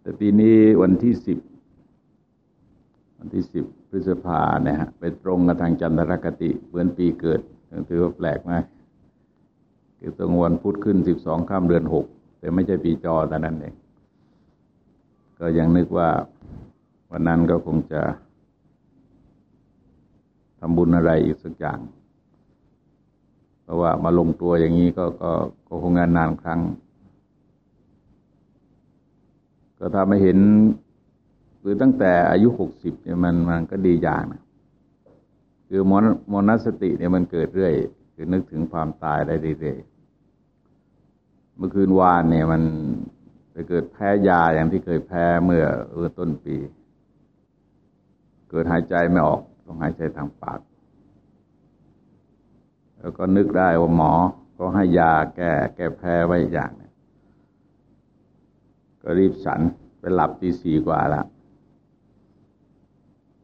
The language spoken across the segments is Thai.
แต่ปีนี้วันที่สิบวันที่สิบพฤษภาเนี่ยฮะไปตรงกับทางจันทรคติเหมือนปีเกิดถือว่าแปลกมากคือตรงวันพุธขึ้นสิบสองข้ามเดือนหกแต่ไม่ใช่ปีจอแต่นั้นเองก็ยังนึกว่าวันนั้นก็คงจะทำบุญอะไรอีกสักอย่าง เพราะว่ามาลงตัวอย่างนี้ก็ก็ก็คงงานนานครั้ง ก็ทำให้เห็นคือตั้งแต่อายุหกสิบเนี่ยมันมันก็ดีอย่างนะคือมนมนสติเนี่ยมันเกิดเรื่อย คือนึกถึงความตายได้เรื่อยเมื่อคืนวานเนี่ยมันไปเกิดแพ้ยาอย่างที่เคยแพ้เมื่อเออต้นปี เกิดหายใจไม่ออก ต้องหายใจทางปาก แล้วก็นึกได้ว่าหมอก็ให้ยาแก้ แก้แพ้ไว้อย่างน ก็รีบฉันไปหลับตีสี่กว่าแล้ว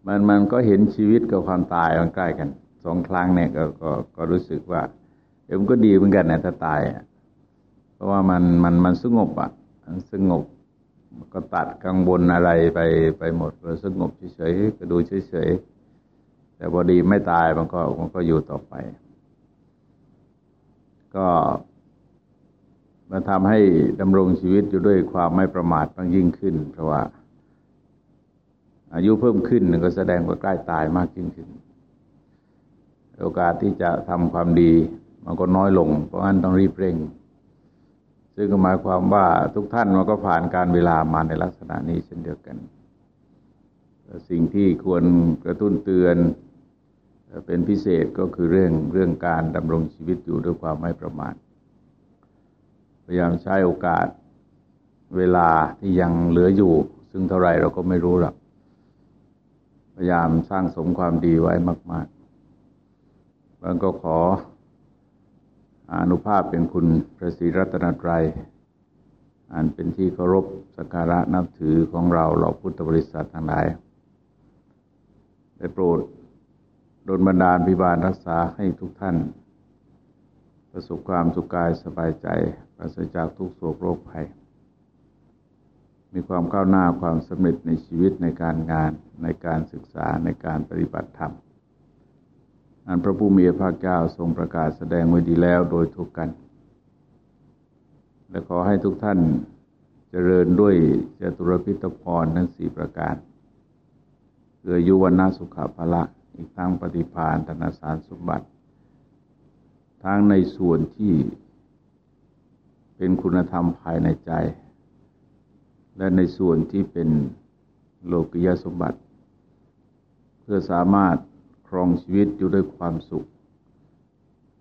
มันมันก็เห็นชีวิตกับความตายมันใกล้กันสองครั้งเนี่ยก็ก็ก็รู้สึกว่าเดี๋ยวมันก็ดีเหมือนกันนะถ้าตายอะเพราะว่ามันมันมันสงบอะมันสงบก็ตัดกังวลอะไรไปไปหมดเราสงบเฉยๆก็ดูเฉยๆแต่พอดีไม่ตายมันก็มันก็อยู่ต่อไป ก็ มันทำให้ดำรงชีวิตอยู่ด้วยความไม่ประมาทมากยิ่งขึ้น เพราะว่า อายุเพิ่มขึ้นก็แสดงว่าใกล้ตายมากยิ่งขึ้น โอกาสที่จะทำความดีมันก็น้อยลง เพราะงั้นต้องรีบเร่ง ซึ่งหมายความว่าทุกท่านมันก็ผ่านการเวลามาในลักษณะนี้เช่นเดียวกัน สิ่งที่ควรกระตุ้นเตือนเป็นพิเศษก็คือเรื่องเรื่องการดำรงชีวิตอยู่ด้วยความไม่ประมาท พยายามใช้โอกาสเวลาที่ยังเหลืออยู่ ซึ่งเท่าไรเราก็ไม่รู้หรอกพยายามสร้างสมความดีไว้มากๆบางก็ขออนุภาพเป็นคุณพระศรีรัตนตรัยอันเป็นที่เคารพสักการะนับถือของเราเราพุทธบริษัททั้งหลาย ได้โปรดโดนบันดาลพิบาลรักษาให้ทุกท่าน ประสบความสุขกายสบายใจปราศจากทุกโศกโรคภัย มีความก้าวหน้าความสำเร็จในชีวิตในการงานในการศึกษาในการปฏิบัติธรรม อันพระผู้มีพระเจ้าทรงประกาศแสดงไว้ดีแล้วโดยทุกกัน และขอให้ทุกท่านเจริญด้วยจตุรพิทพรทั้งสี่ประการเพื่อยุวนาสุขภละ อีกทั้งปฏิพานธนสารสมบัติ ทั้งในส่วนที่เป็นคุณธรรมภายในใจ และในส่วนที่เป็นโลกิยสมบัติ เพื่อสามารถครองชีวิตอยู่ด้วยความสุข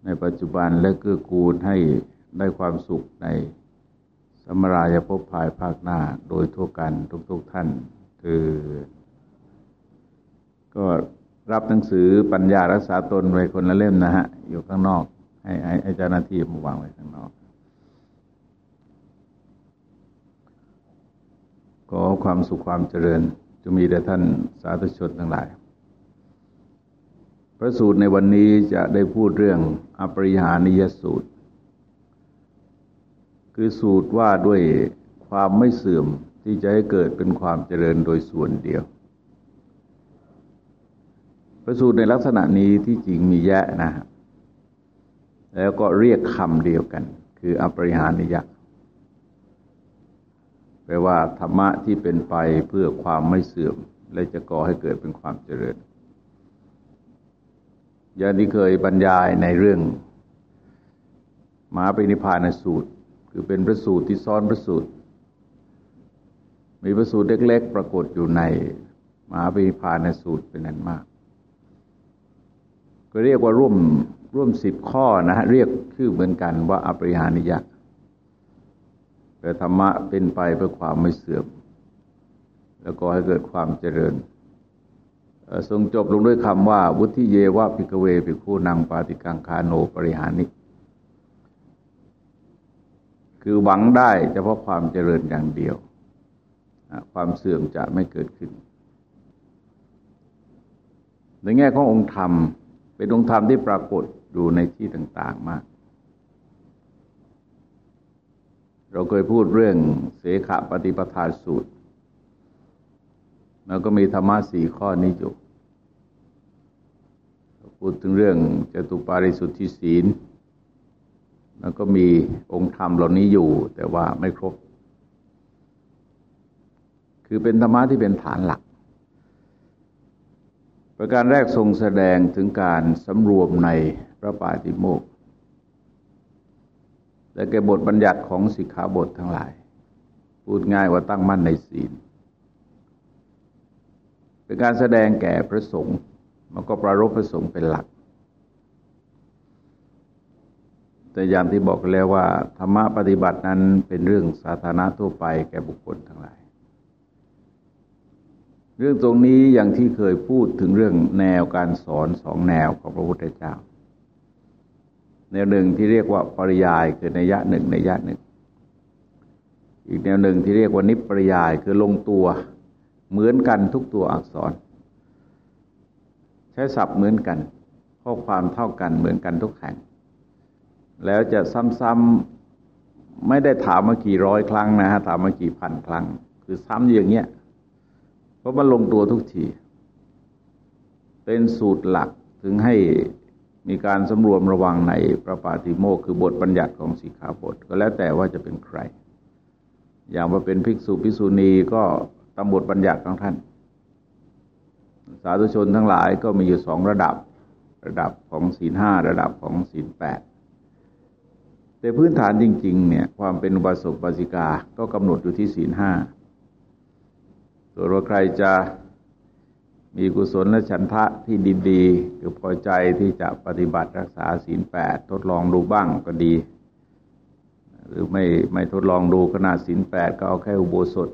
ในปัจจุบันและเกื้อกูลให้ได้ความสุขในสมรายภพภายภาคหน้าโดยทั่วกันทุกๆทท่านคือก็รับหนังสือปัญญารักษาตนไว้คนละเล่มนะฮะ อยู่ข้างนอก ให้ให้เจ้าหน้าที่มาวางไว้ข้างนอกขอความสุขความเจริญจะมีแด่ท่านสาธุชนทั้งหลาย พระสูตรในวันนี้จะได้พูดเรื่องอปริหานิยสูตร คือสูตรว่าด้วยความไม่เสื่อมที่จะให้เกิดเป็นความเจริญโดยส่วนเดียว พระสูตรในลักษณะนี้ที่จริงมีแยะนะ แล้วก็เรียกคำเดียวกัน คืออปริหานิยะแปลว่าธรรมะที่เป็นไปเพื่อความไม่เสื่อม และจะก่อให้เกิดเป็นความเจริญอย่างที่เคยบรรยายในเรื่องมหาปรินิพานสูตร คือเป็นพระสูตรที่ซ้อนพระสูตร มีพระสูตรเล็ก ๆ ปรากฏอยู่ในมหาปรินิพานสูตรเป็นนั้นมาก ก็เรียกว่าร่วม ร่วมสิบข้อนะฮะเรียกชื่อเหมือนกันว่าอปริหานิยะแต่ธรรมะเป็นไปเพื่อความไม่เสื่อม แล้วก็ให้เกิดความเจริญทรงจบลงด้วยคำว่า วุธิเยวะพิกเวปิคูนังปาติกังคาโนปริหานิ คือหวังได้เฉพาะความเจริญอย่างเดียว ความเสื่อมจะไม่เกิดขึ้น ในแง่ขององค์ธรรม เป็นองค์ธรรมที่ปรากฏ อยู่ในที่ต่างๆมาก เราเคยพูดเรื่องเสขปฏิปทาสูตร แล้วก็มีธรรมะสี่ข้อนี้อยู่พูดถึงเรื่องจตุปาริสุทธิศีล แล้วก็มีองค์ธรรมเหล่านี้อยู่ แต่ว่าไม่ครบ คือเป็นธรรมะที่เป็นฐานหลัก ประการแรกทรงแสดงถึงการสำรวมใน ระปาติโมกข์และแก่บทบัญญัติของสิกขาบททั้งหลาย พูดง่ายว่าตั้งมั่นในศีล เป็นการแสดงแก่พระสงฆ์มันก็ประรบพระสงฆ์เป็นหลัก แต่อย่างที่บอกแล้วว่า ธรรมะปฏิบัตินั้นเป็นเรื่องสาธารณะทั่วไปแก่บุคคลทั้งหลาย เรื่องตรงนี้อย่างที่เคยพูดถึงเรื่องแนวการสอนสองแนวของพระพุทธเจ้า แนวหนึ่งที่เรียกว่าปริยายคือในยะหนึ่งในยะหนึ่ง อีกแนวหนึ่งที่เรียกว่านิปริยายคือลงตัวเหมือนกันทุกตัวอักษร ใช้ศัพท์เหมือนกันข้อความเท่ากันเหมือนกันทุกแห่ง แล้วจะซ้ำๆไม่ได้ถามมากี่ร้อยครั้งนะฮะถามมากี่พันครั้ง คือซ้ำอย่างเงี้ยเพราะมันลงตัวทุกทีเป็นสูตรหลักถึงให้ มีการสำรวมระวังในพระปาติโมกคือบทบัญญัติของสีขาบท ก็แล้วแต่ว่าจะเป็นใคร อย่างว่าเป็นภิกษุภิกษุณีก็ตามบทบัญญัติของท่าน สาธุชนทั้งหลายก็มีอยู่สองระดับ ระดับของศีลห้าระดับของศีลแปดแต่พื้นฐานจริง ๆ เนี่ย ความเป็นอุบาสกบาสิกา ก็กำหนดอยู่ที่ศีลห้าส่วนว่าใครจะ มีกุศลและฉันทะที่ดีๆคือพอใจที่จะปฏิบัติรักษาศีลแปดทดลองดูบ้างก็ดี หรือไม่ไม่ทดลองดูขนาดศีลแปดก็เอาแค่อุโบสถ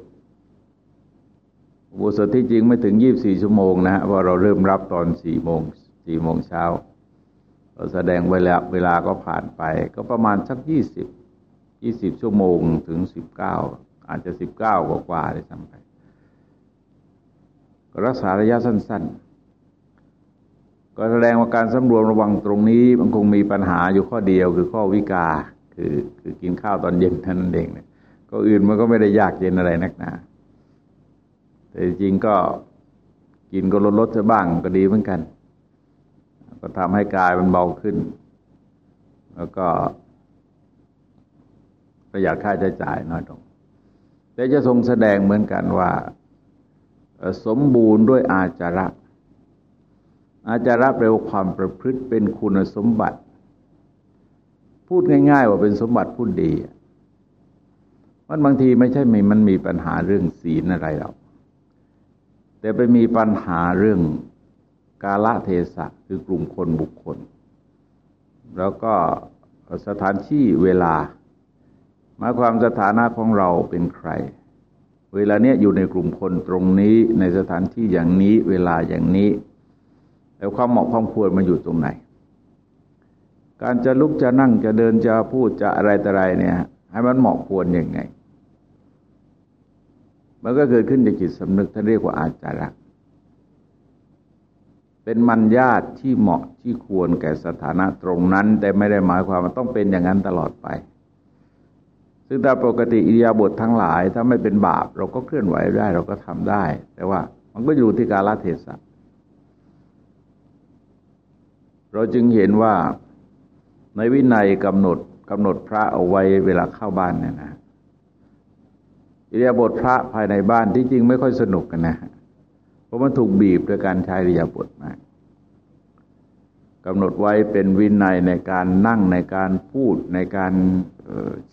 อุโบสถที่จริงไม่ถึงยี่บสี่ชั่วโมงนะฮะว่าเราเริ่มรับตอนสี่โมงสี่โมงเช้าเราแสดงเวลาเวลาก็ผ่านไป ก็ประมาณสักยี่สิบยี่สิบชั่วโมงถึงสิบเก้าอาจจะสิบเก้ากว่าๆได้ซ้ำไป รักษาระยะสั้น ๆ ก็แสดงว่าการสำรวมระวังตรงนี้ มันคงมีปัญหาอยู่ข้อเดียวคือข้อวิกา คือคือกินข้าวตอนเย็นเท่านั้นเองเนี่ยก็อื่นมันก็ไม่ได้ยากเย็นอะไรนักหนาแต่จริงก็กินก็ลดลดจะบ้างก็ดีเหมือนกัน ก็ทำให้กายมันเบาขึ้น แล้วก็ประหยัดค่าใช้จ่ายน้อยลงแต่จะทรงแสดงเหมือนกันว่า สมบูรณ์ด้วยอาจาระ อาจาระแปลว่าความประพฤติเป็นคุณสมบัติ พูดง่าย ๆ ว่าเป็นสมบัติพูดดีมันบางทีไม่ใช่มีมันมีปัญหาเรื่องศีลอะไรหรอกแต่ไปมีปัญหาเรื่องกาละเทศะคือกลุ่มคนบุคคล แล้วก็สถานที่เวลาหมายความสถานะของเราเป็นใคร เวลาเนี้ยอยู่ในกลุ่มคนตรงนี้ในสถานที่อย่างนี้เวลาอย่างนี้ แล้วความเหมาะความควรมาอยู่ตรงไหน การจะลุกจะนั่งจะเดินจะพูดจะอะไรแต่ไรเนี่ย ให้มันเหมาะควรยังไง มันก็เกิดขึ้นจากจิตสำนึกท่านเรียกว่าอาจาระเป็นมันญาติที่เหมาะที่ควรแก่สถานะตรงนั้น แต่ไม่ได้หมายความว่าต้องเป็นอย่างนั้นตลอดไป ซึ่งตามปกติอิริยาบถททั้งหลาย ถ้าไม่เป็นบาป เราก็เคลื่อนไหวได้เราก็ทำได้ แต่ว่ามันก็อยู่ที่กาลเทศะเราจึงเห็นว่าในวินัยกำหนดกำหนดพระเอาไว้เวลาเข้าบ้านเนี่ยนะอิริยาบถพระภายในบ้านที่จริงไม่ค่อยสนุกกันนะเพราะมันถูกบีบโดยการใช้อิริยาบถมากกำหนดไว้เป็นวินัยในการนั่งในการพูดในการ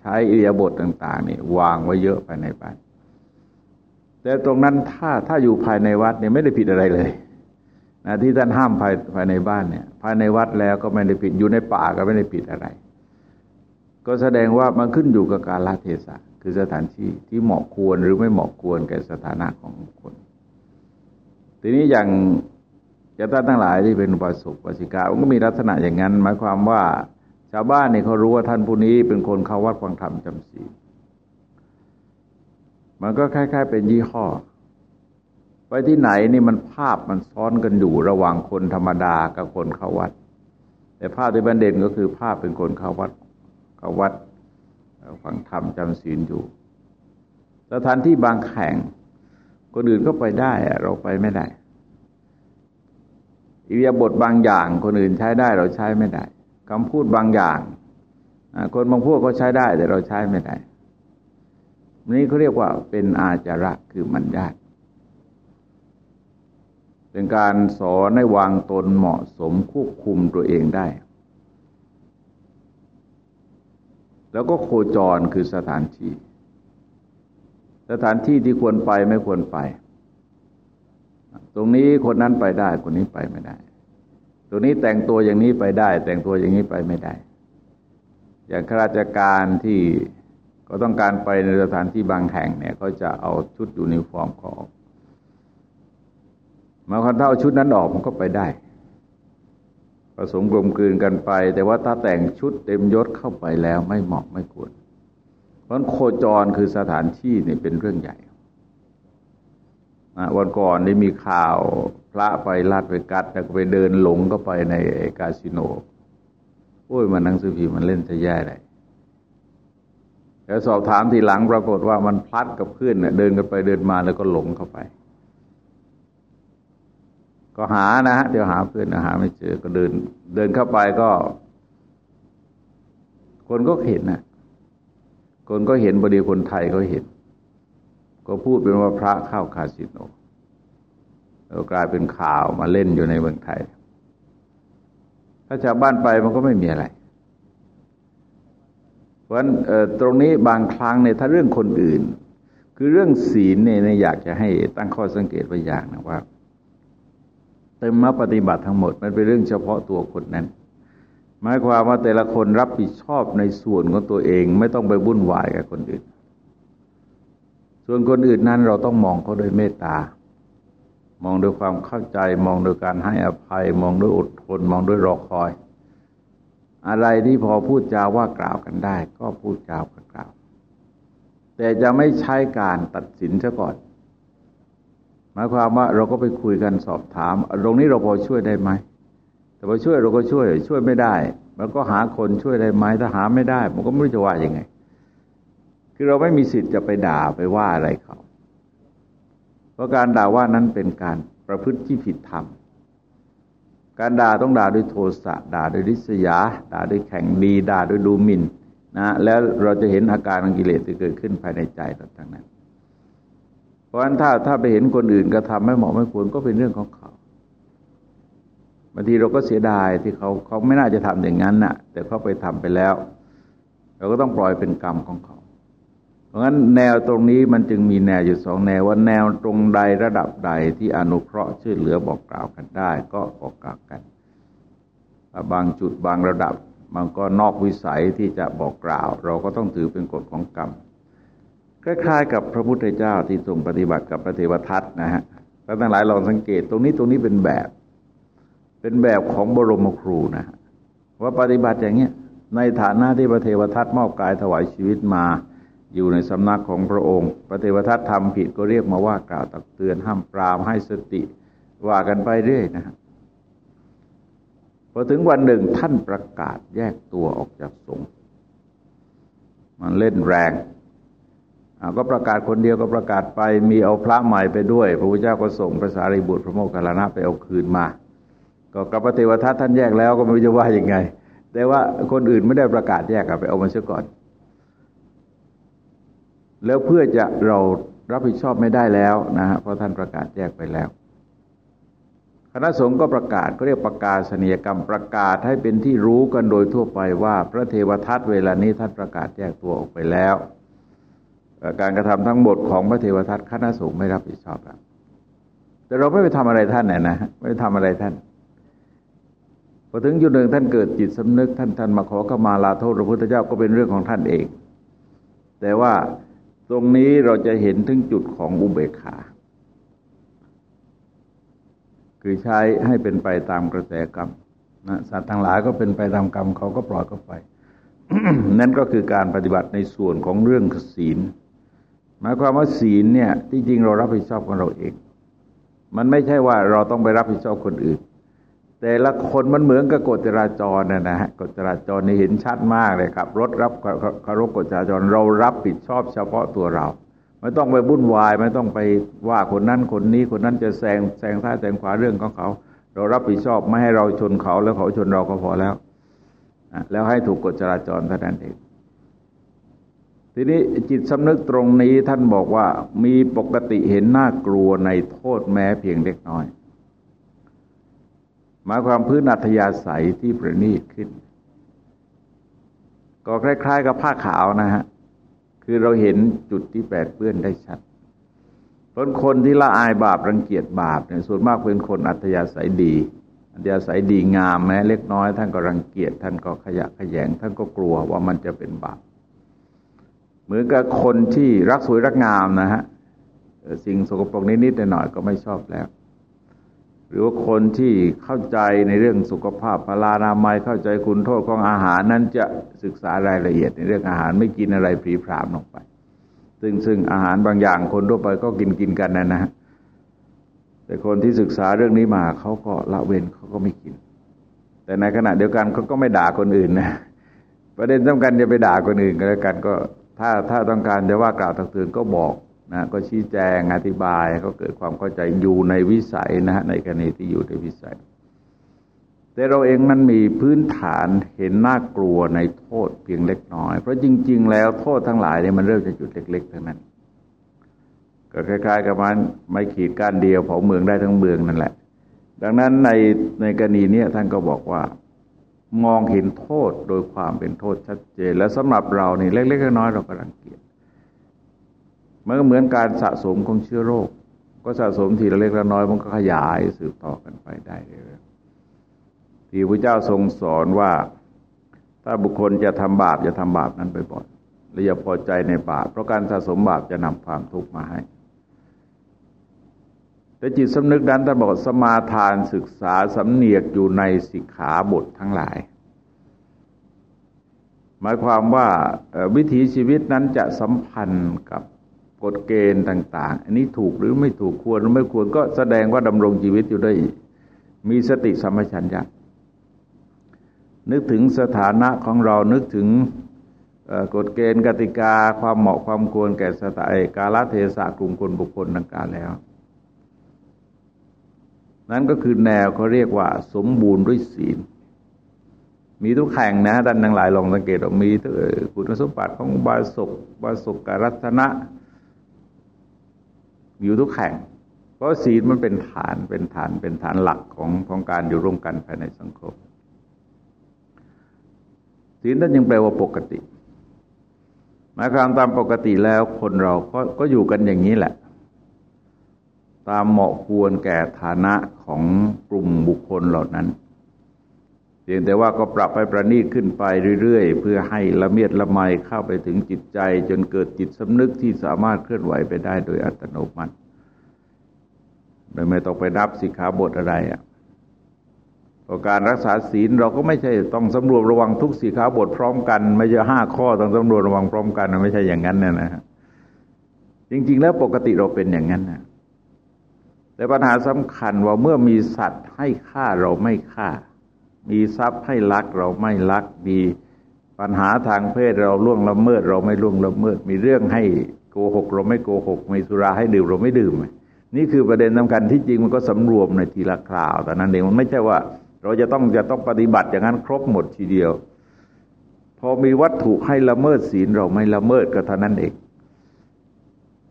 ใช้อิริยาบถต่างๆนี่วางไว้เยอะภายในบ้านแต่ตรงนั้นถ้าถ้าอยู่ภายในวัดเนี่ยไม่ได้ผิดอะไรเลยนะที่ท่านห้ามภายภายในบ้านเนี่ย ภายในวัดแล้วก็ไม่ได้ผิดอยู่ในป่าก็ไม่ได้ผิดอะไร ก็แสดงว่ามันขึ้นอยู่กับการละเทศะ คือสถานที่ที่เหมาะควรหรือไม่เหมาะควรแก่สถานะของคน ทีนี้อย่างจะท่านทั้งหลายที่เป็นอุปสกปสิกามันก็มีลักษณะอย่างนั้น หมายความว่าาวบ้านเนี่ยเขารู้ว่าท่านผู้นี้เป็นคนเข้าวัดฟังธรรมจำศีลมันก็คล้ายๆ เป็นยี่ห้อ ไปที่ไหนนี่มันภาพมันซ้อนกันอยู่ระหว่างคนธรรมดากับคนเข้าวัด แต่ภาพที่บันเด่นก็คือภาพเป็นคนเข้าวัดเข้าวัดฟังธรรมจำศีลอยู่ สถานที่บางแห่งคนอื่นก็ไปได้เราไปไม่ได้อิริยาบถบางอย่างคนอื่นใช้ได้เราใช้ไม่ได้ คำพูดบางอย่างคนบางพวกก็ใช้ได้ แต่เราใช้ไม่ได้นี้เขาเรียกว่าเป็นอาจาระคือมัญญาตเป็นการสอนให้วางตนเหมาะสมควบคุมตัวเองได้ แล้วก็โคจรคือสถานที่ สถานที่ที่ควรไปไม่ควรไป ตรงนี้คนนั้นไปได้ คนนี้ไปไม่ได้ ตรงนี้แต่งตัวอย่างนี้ไปได้ แต่งตัวอย่างนี้ไปไม่ได้ อย่างข้าราชการที่ก็ต้องการไปในสถานที่บางแห่งเนี่ยก็จะเอาชุดยูนิฟอร์มเขาออกมาคันเท่าชุดนั้นออกมันก็ไปได้ผสมกลมกลืนกันไป แต่ว่าถ้าแต่งชุดเต็มยศเข้าไปแล้วไม่เหมาะไม่ควร เพราะโคจรคือสถานที่นี่เป็นเรื่องใหญ่ วันก่อนได้มีข่าวพระไปลาดไปกัดแล้วก็ไปเดินหลงก็ไปในคาสิโนโอ้ยมันนังสือพิมพ์มันเล่นจะแย่เลยแล้วสอบถามทีหลังปรากฏว่ามันพลัดกับเพื่อนเดินกันไปเดินมาแล้วก็หลงเข้าไป ก็หานะฮะเดี๋ยวหาเพื่อนหา ไม่เจอก็เดิน เดินเข้าไปก็ คนก็เห็นนะคนก็เห็นบดีคนไทยก็เห็น ก็พูดเป็นว่าพระเข้าคาสิโนแล้วกลายเป็นข่าวมาเล่นอยู่ในเมืองไทย ถ้าชาวบ้านไปมันก็ไม่มีอะไร เพราะฉะนั้นตรงนี้บางครั้งในถ้าเรื่องคนอื่น คือเรื่องศีลเนี่ยอยากจะให้ตั้งข้อสังเกตไว้อย่างนะว่าเต็มมาปฏิบัติทั้งหมด มันเป็นเรื่องเฉพาะตัวคนนั้น หมายความว่าแต่ละคนรับผิดชอบในส่วนของตัวเอง ไม่ต้องไปวุ่นวายกับคนอื่น ส่วนคนอื่นนั้นเราต้องมองเขาด้วยเมตตามองด้วยความเข้าใจ มองโดยการให้อภัย มองด้วยอดทน มองด้วยรอคอย อะไรที่พอพูดจาว่ากล่าวกันได้ ก็พูดจาว่ากล่าว แต่จะไม่ใช้การตัดสินซะก่อน หมายความว่าเราก็ไปคุยกันสอบถาม ตรงนี้เราพอช่วยได้ไหมแต่พอช่วยเราก็ช่วย ช่วยไม่ได้ มันก็หาคนช่วยได้ไหมถ้าหาไม่ได้ มันก็ไม่รู้จะว่ายังไง คือเราไม่มีสิทธิ์จะไปด่าไปว่าอะไรเขา เพราะการด่าว่านั้นเป็นการประพฤติที่ผิดธรรม การด่าต้องด่าด้วยโทสะด่าด้วยริษยา ด่าด้วยแข่งดีด่าด้วยดูหมิ่นนะแล้วเราจะเห็นอาการของกิเลสที่เกิดขึ้นภายในใจเราทั้งนั้น เพราะฉะนั้นถ้าถ้าไปเห็นคนอื่นกระทาไม่เหมาะไม่ควรก็เป็นเรื่องของเขาบางทีเราก็เสียดายที่เขาเขาไม่น่าจะทำอย่างนั้นน่ะ แต่เขาไปทำไปแล้ว เราก็ต้องปล่อยเป็นกรรมของเขา ราะงั้นแนวตรงนี้มันจึงมีแนวอยู่สองแนวว่าแนวตรงใดระดับใดที่อนุเคราะห์ช่วยเหลือบอกกล่าวกันได้ ก็บอกกล่าวกัน บางจุดบางระดับ มันก็นอกวิสัยที่จะบอกกล่าว เราก็ต้องถือเป็นกฎของกรรมคล้ายๆกับพระพุทธเจ้าที่ทรงปฏิบัติกับพระเทวทัตนะฮะท่านทั้งหลายลองสังเกตตรงนี้ตรงนี้เป็นแบบ เป็นแบบของบรมครูนะว่าปฏิบัติอย่างเนี้ยในฐานะที่พระเทวทัตมอบกายถวายชีวิตมา อยู่ในสำนักของพระองค์ พระเทวทัตทำผิดก็เรียกมาว่ากล่าวตักเตือนห้ามปรามให้สติว่ากันไปเรื่อยนะฮะพอถึงวันหนึ่งท่านประกาศแยกตัวออกจากสงฆ์มันเล่นแรงก็ประกาศคนเดียวก็ประกาศไปมีเอาพระใหม่ไปด้วย พระพุทธเจ้าก็ส่งพระสารีบุตรพระโมคคัลลานะไปเอาคืนมา ก็กับพระเทวทัตท่านแยกแล้วก็ไม่รู้จะว่ายังไง แต่ว่าคนอื่นไม่ได้ประกาศแยกไปเอามาเสียก่อน แล้วเพื่อจะเรารับผิดชอบไม่ได้แล้วนะฮะเพราะท่านประกาศแยกไปแล้ว คณะสงฆ์ก็ประกาศก็เรียกประกาศนียกรรมประกาศให้เป็นที่รู้กันโดยทั่วไปว่า พระเทวทัตเวลานี้ท่านประกาศแยกตัวออกไปแล้ว การกระทำทั้งหมดของพระเทวทัตคณะสงฆ์ไม่รับผิดชอบแล้วแต่เราไม่ไปทำอะไรท่านนะนะไม่ไปทำอะไรท่านพอถึงจุดหนึ่งท่านเกิดจิตสำนึกท่านท่านมาขอขมาลาโทษพระพุทธเจ้าก็เป็นเรื่องของท่านเอง แต่ว่า ตรงนี้เราจะเห็นถึงจุดของอุเบกขา คือใช้ให้เป็นไปตามกระแสกรรมนะสัตว์ทั้งหลายก็เป็นไปตามกรรมเขาก็ปล่อยก็ไป นั่นก็คือการปฏิบัติในส่วนของเรื่องศีล หมายความว่าศีลเนี่ยที่จริงเรารับผิดชอบของเราเอง มันไม่ใช่ว่าเราต้องไปรับผิดชอบคนอื่น แต่ละคนมันเหมือนกับกฎจราจรนะนะฮะกฎจราจรนี่เห็นชัดมากเลยครับรถรับคารพกฎจราจรเรารับผิดชอบเฉพาะตัวเรา ไม่ต้องไปบุ่นวาย ไม่ต้องไปว่าคนนั้นคนนี้คนนั้นจะแซงแซงซ้ายแซงขวาเรื่องของเขา เรารับผิดชอบไม่ให้เราชนเขาแล้วเขาชนเราก็พอแล้วแล้วให้ถูกกฎจราจรเท่านั้นเองทีนี้จิตสำนึกตรงนี้ท่านบอกว่ามีปกติเห็นน่ากลัวในโทษแม้เพียงเล็กน้อย หมายความพื้นอัธยาศัยที่ประณีตขึ้น ก็คล้าย ๆ กับผ้าขาวนะฮะ คือเราเห็นจุดที่แปดเปื้อนได้ชัดเพราะคนที่ละอายบาปรังเกียจบาปเนี่ยส่วนมากเป็นคนอัธยาศัยดี อัธยาศัยดีงามแม้เล็กน้อย ท่านก็รังเกียจท่านก็ขยะขยง ท่านก็กลัวว่ามันจะเป็นบาปเหมือนกับคนที่รักสวยรักงามนะฮะสิ่งสกปรกนิดๆหน่อยก็ไม่ชอบแล้ว หรือว่าคนที่เข้าใจในเรื่องสุขภาพพลานามัยเข้าใจคุณโทษของอาหารนั้นจะศึกษารายละเอียดในเรื่องอาหารไม่กินอะไรผีพรามลงไป ซึ่งซึ่งอาหารบางอย่างคนทั่วไปก็กินกินกันนะนะ แต่คนที่ศึกษาเรื่องนี้มาเขาก็ละเว้นเขาก็ไม่กิน แต่ในขณะเดียวกันเขาก็ไม่ด่าคนอื่นนะประเด็นสำคัญจะไปด่าคนอื่นก็แล้วกันก็ถ้าถ้าต้องการจะว่ากล่าวตักเตือนก็บอก นะก็ชี้แจงอธิบายเขาเกิดความเข้าใจอยู่ในวิสัยนะฮะในกรณีที่อยู่ในวิสัย แต่เราเองมันมีพื้นฐานเห็นน่ากลัวในโทษเพียงเล็กน้อย เพราะจริง ๆ แล้วโทษทั้งหลายเนี่ยมันเริ่มจากจุดเล็กๆทั้งนั้น ก็คล้าย ๆ กับมันไม่ขีดก้านเดียวเผาเมืองได้ทั้งเมืองนั่นแหละ ดังนั้นในในกรณีนี้ท่านก็บอกว่ามองเห็นโทษโดยความเป็นโทษชัดเจน และสำหรับเรานี่เล็กๆน้อยๆเราก็รังเกียจ มันก็เหมือนการสะสมของเชื้อโรค ก็สะสมทีละเล็กละน้อยมันก็ขยายสืบต่อกันไปได้เรื่อยๆที่พระเจ้าทรงสอนว่า ถ้าบุคคลจะทำบาปจะทำบาปนั้นไปบ่อยและอย่าพอใจในบาปเพราะการสะสมบาปจะนำความทุกข์มาให้แต่จิตสำนึกนั้นท่านบอกสมาทานศึกษาสำเนียกอยู่ในสิกขาบททั้งหลาย หมายความว่าวิถีชีวิตนั้นจะสัมพันธ์กับ กฎเกณฑ์ต่าง ๆ อันนี้ถูกหรือไม่ถูกควรหรือไม่ควรก็แสดงว่าดำรงชีวิตอยู่ได้ มีสติสัมปชัญญะนึกถึงสถานะของเรานึกถึงกฎเกณฑ์กติกา ความเหมาะความควรแก่สถานกาลเทศะกลุ่มคนบุคคลต่างๆแล้ว นั่นก็คือแนวเขาเรียกว่าสมบูรณ์ด้วยศีล มีทุกแห่งนะดันทั้งหลายลองสังเกตว่ามีคุณสมบัติของบาสุกบาสุกกรัตนะ อยู่ทุกแห่ง เพราะศีลมันเป็นฐานเป็นฐานเป็นฐานหลักของของการอยู่ร่วมกันภายในสังคม ศีลนั่นยังแปลว่าปกติ หมายความตามปกติแล้วคนเราก็ก็อยู่กันอย่างนี้แหละ ตามเหมาะควรแก่ฐานะของกลุ่มบุคคลเหล่านั้น เพียงแต่ว่าก็ปรับไปประณีตขึ้นไปเรื่อยๆ เพื่อให้ละเมียดละไมเข้าไปถึงจิตใจ จนเกิดจิตสำนึกที่สามารถเคลื่อนไหวไปได้โดยอัตโนมัติ โดยไม่ต้องไปนับสิกขาบทอะไรอะพอการรักษาศีลเราก็ไม่ใช่ต้องสำรวมระวังทุกสิกขาบทพร้อมกัน ไม่ใช่ห้าข้อต้องสำรวมระวังพร้อมกันไม่ใช่อย่างนั้นนะนะจริง ๆ แล้วปกติเราเป็นอย่างนั้นนะแต่ปัญหาสำคัญว่าเมื่อมีสัตว์ให้ฆ่าเราไม่ฆ่า มีทรัพย์ให้ลักเราไม่ลัก มีปัญหาทางเพศเราล่วงละเมิด เราไม่ล่วงละเมิด มีเรื่องให้โกหก เราไม่โกหก มีสุราให้ดื่มเราไม่ดื่ม นี่คือประเด็นสาคัญที่จริงมันก็สำรวมในทีละคราวแต่นั้นเองมันไม่ใช่ว่า เราจะต้องจะต้องปฏิบัติอย่างนั้นครบหมดทีเดียว พอมีวัตถุให้ละเมิดศีลเราไม่ละเมิดก็เท่านั้นเอง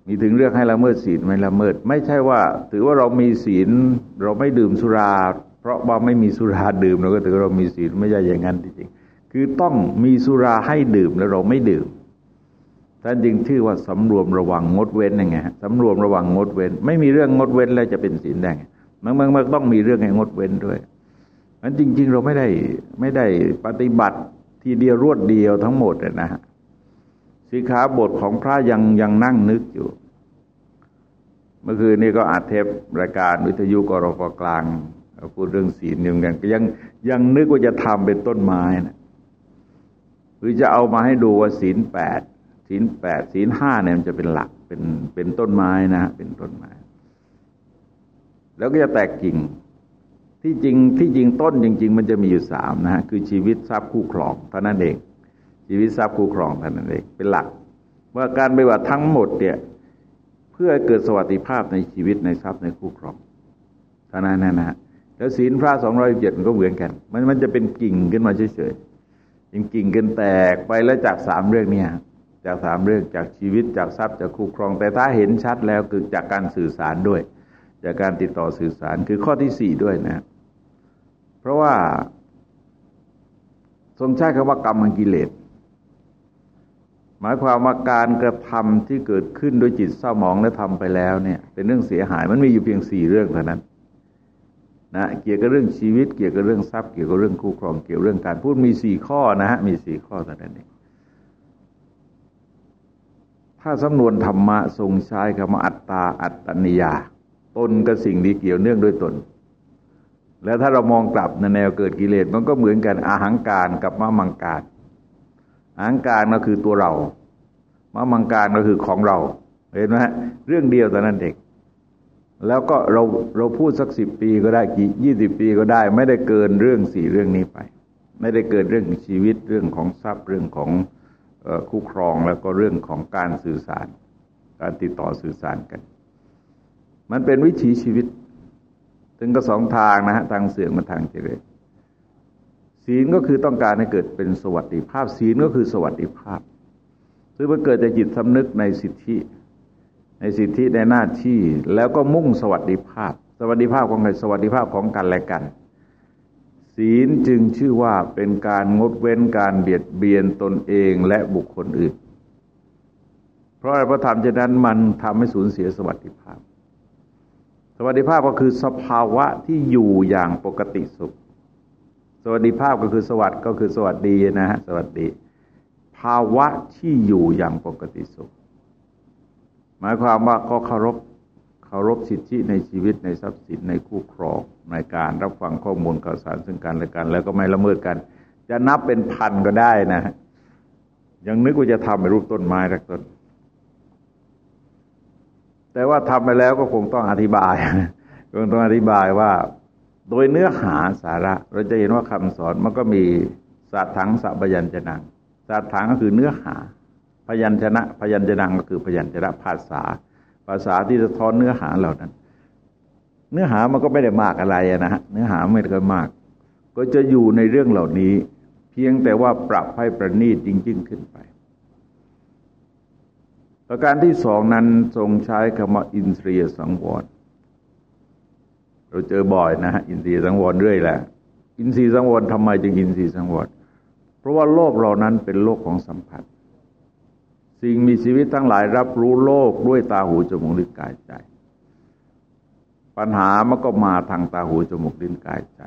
มีถึงเรื่องให้ละเมิดศีลไม่ละเมิด ไม่ใช่ว่า ถือว่าเรามีศีลเราไม่ดื่มสุรา เพราะว่าไม่มีสุราดื่มเราก็ถือเรามีศีลไม่ใช่อย่างนั้นจริงๆคือต้องมีสุราให้ดื่มแล้วเราไม่ดื่มท่านจึงชื่อว่าสำรวมระวังงดเว้นยังไงสำรวมระวังงดเว้น ไม่มีเรื่องงดเว้นแล้วจะเป็นศีลได้มันมันมันต้องมีเรื่องให้งดเว้นด้วยมันจริง ๆ เราไม่ได้ไม่ได้ปฏิบัติทีเดียวรวดเดียวทั้งหมดนะฮะสิขาบทของพระยังยังนั่งนึกอยู่ เมื่อคืนนี้ก็อัดเทปรายการวิทยุกรฟกลาง พูดเรื่องศีลอยู่กันก็ยังยังนึกว่าจะทำเป็นต้นไม้นะหรือจะเอามาให้ดูว่าศีลแปดศีลแปดศีลห้าเนี่ยมันจะเป็นหลักเป็นเป็นต้นไม้นะเป็นต้นไม้ แล้วก็จะแตกกิ่งที่จริงที่จริงต้นจริง ๆ มันจะมีอยู่สามนะฮะคือชีวิตทรัพย์คู่ครองเท่านั้นเองชีวิตทรัพย์คู่ครองเท่านั้นเองเป็นหลักเมื่อการปฏิบัติทั้งหมดเนี่ยเพื่อเกิดสวัสดิภาพในชีวิตในทรัพย์ในคู่ครองเท่านั้นนะฮะ แล้วศีลพระสองร้อยเจ็ดมันก็เหมือนกัน มันมันจะเป็นกิ่งขึ้นมาเฉยๆเป็นกิ่งกันแตกไปแล้วจากสามเรื่องเนี่ยจากสามเรื่องจากชีวิตจากทรัพย์จากคู่ครอง แต่ถ้าเห็นชัดแล้วคือจากการสื่อสารด้วย จากการติดต่อสื่อสารคือข้อที่สี่ด้วยนะ เพราะว่าทรงใช้คำว่ากรรมกิเลสหมายความว่าการกระทำที่เกิดขึ้นโดยจิตเศร้าหมองและทำไปแล้วเนี่ย เป็นเรื่องเสียหายมันมีอยู่เพียงสี่เรื่องเท่านั้น นะเกี่ยวกับเรื่องชีวิต เกี่ยวกับเรื่องทรัพย์เกี่ยวกับเรื่องคู่ครองเกี่ยวเรื่องการพูดมีสี่ข้อนะฮะมีสี่ข้อเท่านั้นเองถ้าสำนวนธรรมะทรงใช้คำว่าอัตตาอัตตนิยา ตนกับสิ่งที่เกี่ยวเนื่องด้วยตน แล้วถ้าเรามองกลับในแนวเกิดกิเลสมันก็เหมือนกันอาหังการกับมะมังการอาหังการก็คือตัวเรามะมังการก็คือของเราเห็นไหมเรื่องเดียวแต่นั้นเด็ก แล้วก็เราเราพูดสักสิบปีก็ได้กี่ยี่สิบปีก็ได้ ไม่ได้เกินเรื่องสี่เรื่องนี้ไป ไม่ได้เกินเรื่องชีวิตเรื่องของทรัพย์เรื่องของคู่ครองแล้วก็เรื่องของการสื่อสาร การติดต่อสื่อสารกัน มันเป็นวิถีชีวิต ถึงก็สองทางนะฮะทางเสื่อมมาทางเจริญศีลก็คือต้องการให้เกิดเป็นสวัสดิภาพศีลก็คือสวัสดิภาพ ซึ่งมันเกิดจากจิตสำนึกในสิทธิ ในสิทธิในหน้าที่แล้วก็มุ่งสวัสดิภาพ สวัสดิภาพของใครสวัสดิภาพของกันและกัน ศีลจึงชื่อว่าเป็นการงดเว้นการเบียดเบียนตนเองและบุคคลอื่น เพราะอะไรพระธรรมฉะนั้นมันทำให้สูญเสียสวัสดิภาพ สวัสดิภาพก็คือสภาวะที่อยู่อย่างปกติสุข สวัสดิภาพก็คือสวัสดิ์ก็คือสวัสดีนะฮะสวัสดี ภาวะที่อยู่อย่างปกติสุข หมายความว่าก็เคารพเคารพสิทธิในชีวิตในทรัพย์สินในคู่ครองในการรับฟังข้อมูลข่าวสารซึ่งกันและกัน แล้วก็ไม่ละเมิดกัน จะนับเป็นพันก็ได้นะยังนึกว่าจะทำเป็นรูปต้นไม้รักต้น แต่ว่าทำไปแล้วก็คงต้องอธิบายคงต้องอธิบายว่า โดยเนื้อหาสาระ เราจะเห็นว่าคำสอนมันก็มีสัตถังสัพยัญชนะสัตถังก็คือเนื้อหา พยัญชนะ พยัญชนะก็คือพยัญชนะภาษา ภาษาที่สะท้อนเนื้อหาเหล่านั้น เนื้อหามันก็ไม่ได้มากอะไรนะฮะเนื้อหาไม่ได้มาก ก็จะอยู่ในเรื่องเหล่านี้ เพียงแต่ว่าปรับให้ประณีตยิ่งขึ้นไป ประการที่สองนั้นทรงใช้คำว่าอินทรียสังวรเราเจอบ่อยนะฮะอินทรียสังวรเรื่อยแหละอินทรียสังวรทำไมจึงอินทรียสังวรเพราะว่าโลกเรานั้นเป็นโลกของสัมผัส สิ่งมีชีวิตทั้งหลายรับรู้โลกด้วยตาหูจมูกลิ้นกายใจ ปัญหามันก็มาทางตาหูจมูกลิ้นกายใจ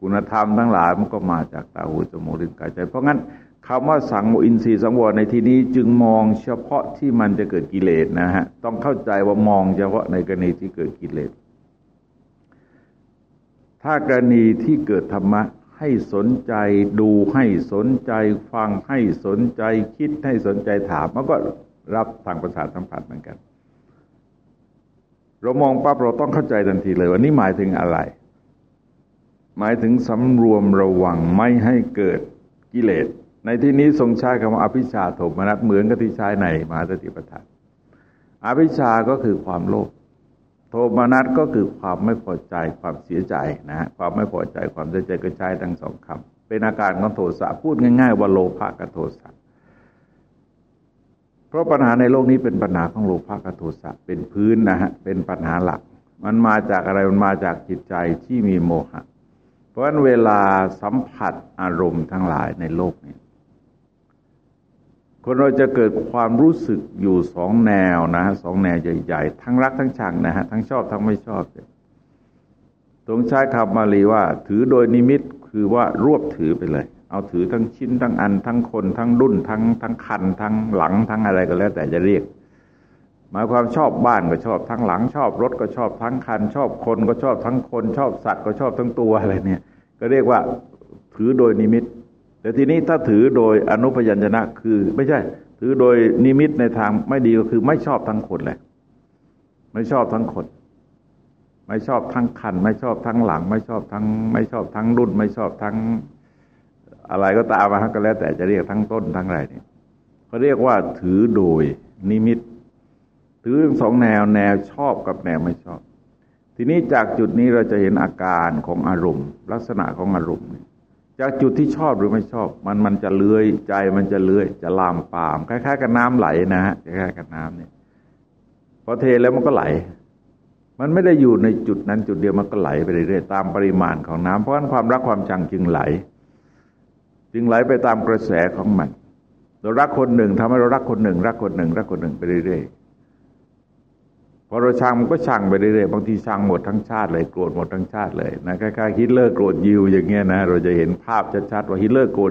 คุณธรรมทั้งหลายมันก็มาจากตาหูจมูกลิ้นกายใจ เพราะงั้นคำว่าสังโมอินทรีย์สังวรในที่นี้จึงมองเฉพาะที่มันจะเกิดกิเลสนะฮะ ต้องเข้าใจว่ามองเฉพาะในกรณีที่เกิดกิเลส ถ้ากรณีที่เกิดธรรมะ ให้สนใจดูให้สนใจฟังให้สนใจคิดให้สนใจถามมันก็รับทางประสาทสัมผัสเหมือนกัน เรามองปั๊บเราต้องเข้าใจทันทีเลยว่านี่หมายถึงอะไร หมายถึงสำรวมระวังไม่ให้เกิดกิเลส ในที่นี้ทรงใช้คำว่าอภิชาโทมนัสเหมือนกับที่ใช้ในมหาสติปัฏฐานอภิชาก็คือความโลภ โทมนัสก็คือความไม่พอใจความเสียใจนะฮะความไม่พอใจความเสียใจก็ใช้ทั้งสองคำเป็นอาการของโทสะพูดง่าย ๆ ว่าโลภะกับโทสะเพราะปัญหาในโลกนี้เป็นปัญหาของโลภะกับโทสะเป็นพื้นนะฮะเป็นปัญหาหลัก มันมาจากอะไรมันมาจากจิตใจที่มีโมหะ เพราะฉะนั้นเวลาสัมผัสอารมณ์ทั้งหลายในโลกนี้ คนเราจะเกิดความรู้สึกอยู่สองแนวนะฮะสองแนวใหญ่ๆ ทั้งรักทั้งชังนะฮะทั้งชอบทั้งไม่ชอบตรงใช้คำมาลีว่า ถือโดยนิมิตคือว่ารวบถือไปเลย เอาถือทั้งชิ้นทั้งอัน ทั้งคนทั้งรุ่นทั้งทั้งคัน ทั้งหลังทั้งอะไรก็แล้ว แต่จะเรียก หมายความชอบบ้านก็ชอบทั้งหลัง ชอบรถก็ชอบทั้งคัน ชอบคนก็ชอบทั้งคน ชอบสัตว์ก็ชอบทั้งตัวอะไรเนี่ย ก็เรียกว่าถือโดยนิมิต แต่ทีนี้ถ้าถือโดยอนุพยัญชนะคือ ไม่ใช่ ถือโดยนิมิตในทางไม่ดีก็คือไม่ชอบทั้งคนเลยไม่ชอบทั้งคน ไม่ชอบทั้งคัน ไม่ชอบทั้งหลัง ไม่ชอบทั้ง ไม่ชอบทั้งรุ่น ไม่ชอบทั้งอะไรก็ตามมาก็แล้ว แต่จะเรียกทั้งต้นทั้งไรเนี่ยเขาเรียกว่าถือโดยนิมิต ถือสองแนวแนวชอบกับแนวไม่ชอบ ทีนี้จากจุดนี้เราจะเห็นอาการของอารมณ์ ลักษณะของอารมณ์ จากจุดที่ชอบหรือไม่ชอบ มันมันจะเลื้อยใจมันจะเลื้อยจะลามปามคล้ายๆกับน้ำไหลนะฮะคล้ายๆกับน้ำเนี่ยพอเทแล้วมันก็ไหล มันไม่ได้อยู่ในจุดนั้นจุดเดียวมันก็ไหลไปเรื่อยๆตามปริมาณของน้ำเพราะฉะนั้นความรักความชังจึงไหล จึงไหลไปตามกระแสของมัน เรารักคนหนึ่งทำให้เรารักคนหนึ่ง รักคนหนึ่ง รักคนหนึ่งไปเรื่อยๆ พอเราชังมันก็ชังไปเรื่อยๆบางทีชังหมดทั้งชาติเลยโกรธหมดทั้งชาติเลยนะคล้ายๆฮิตเลอร์โกรธยิวอย่างเงี้ยนะเราจะเห็นภาพชัดๆว่าฮิตเลอร์โกรธ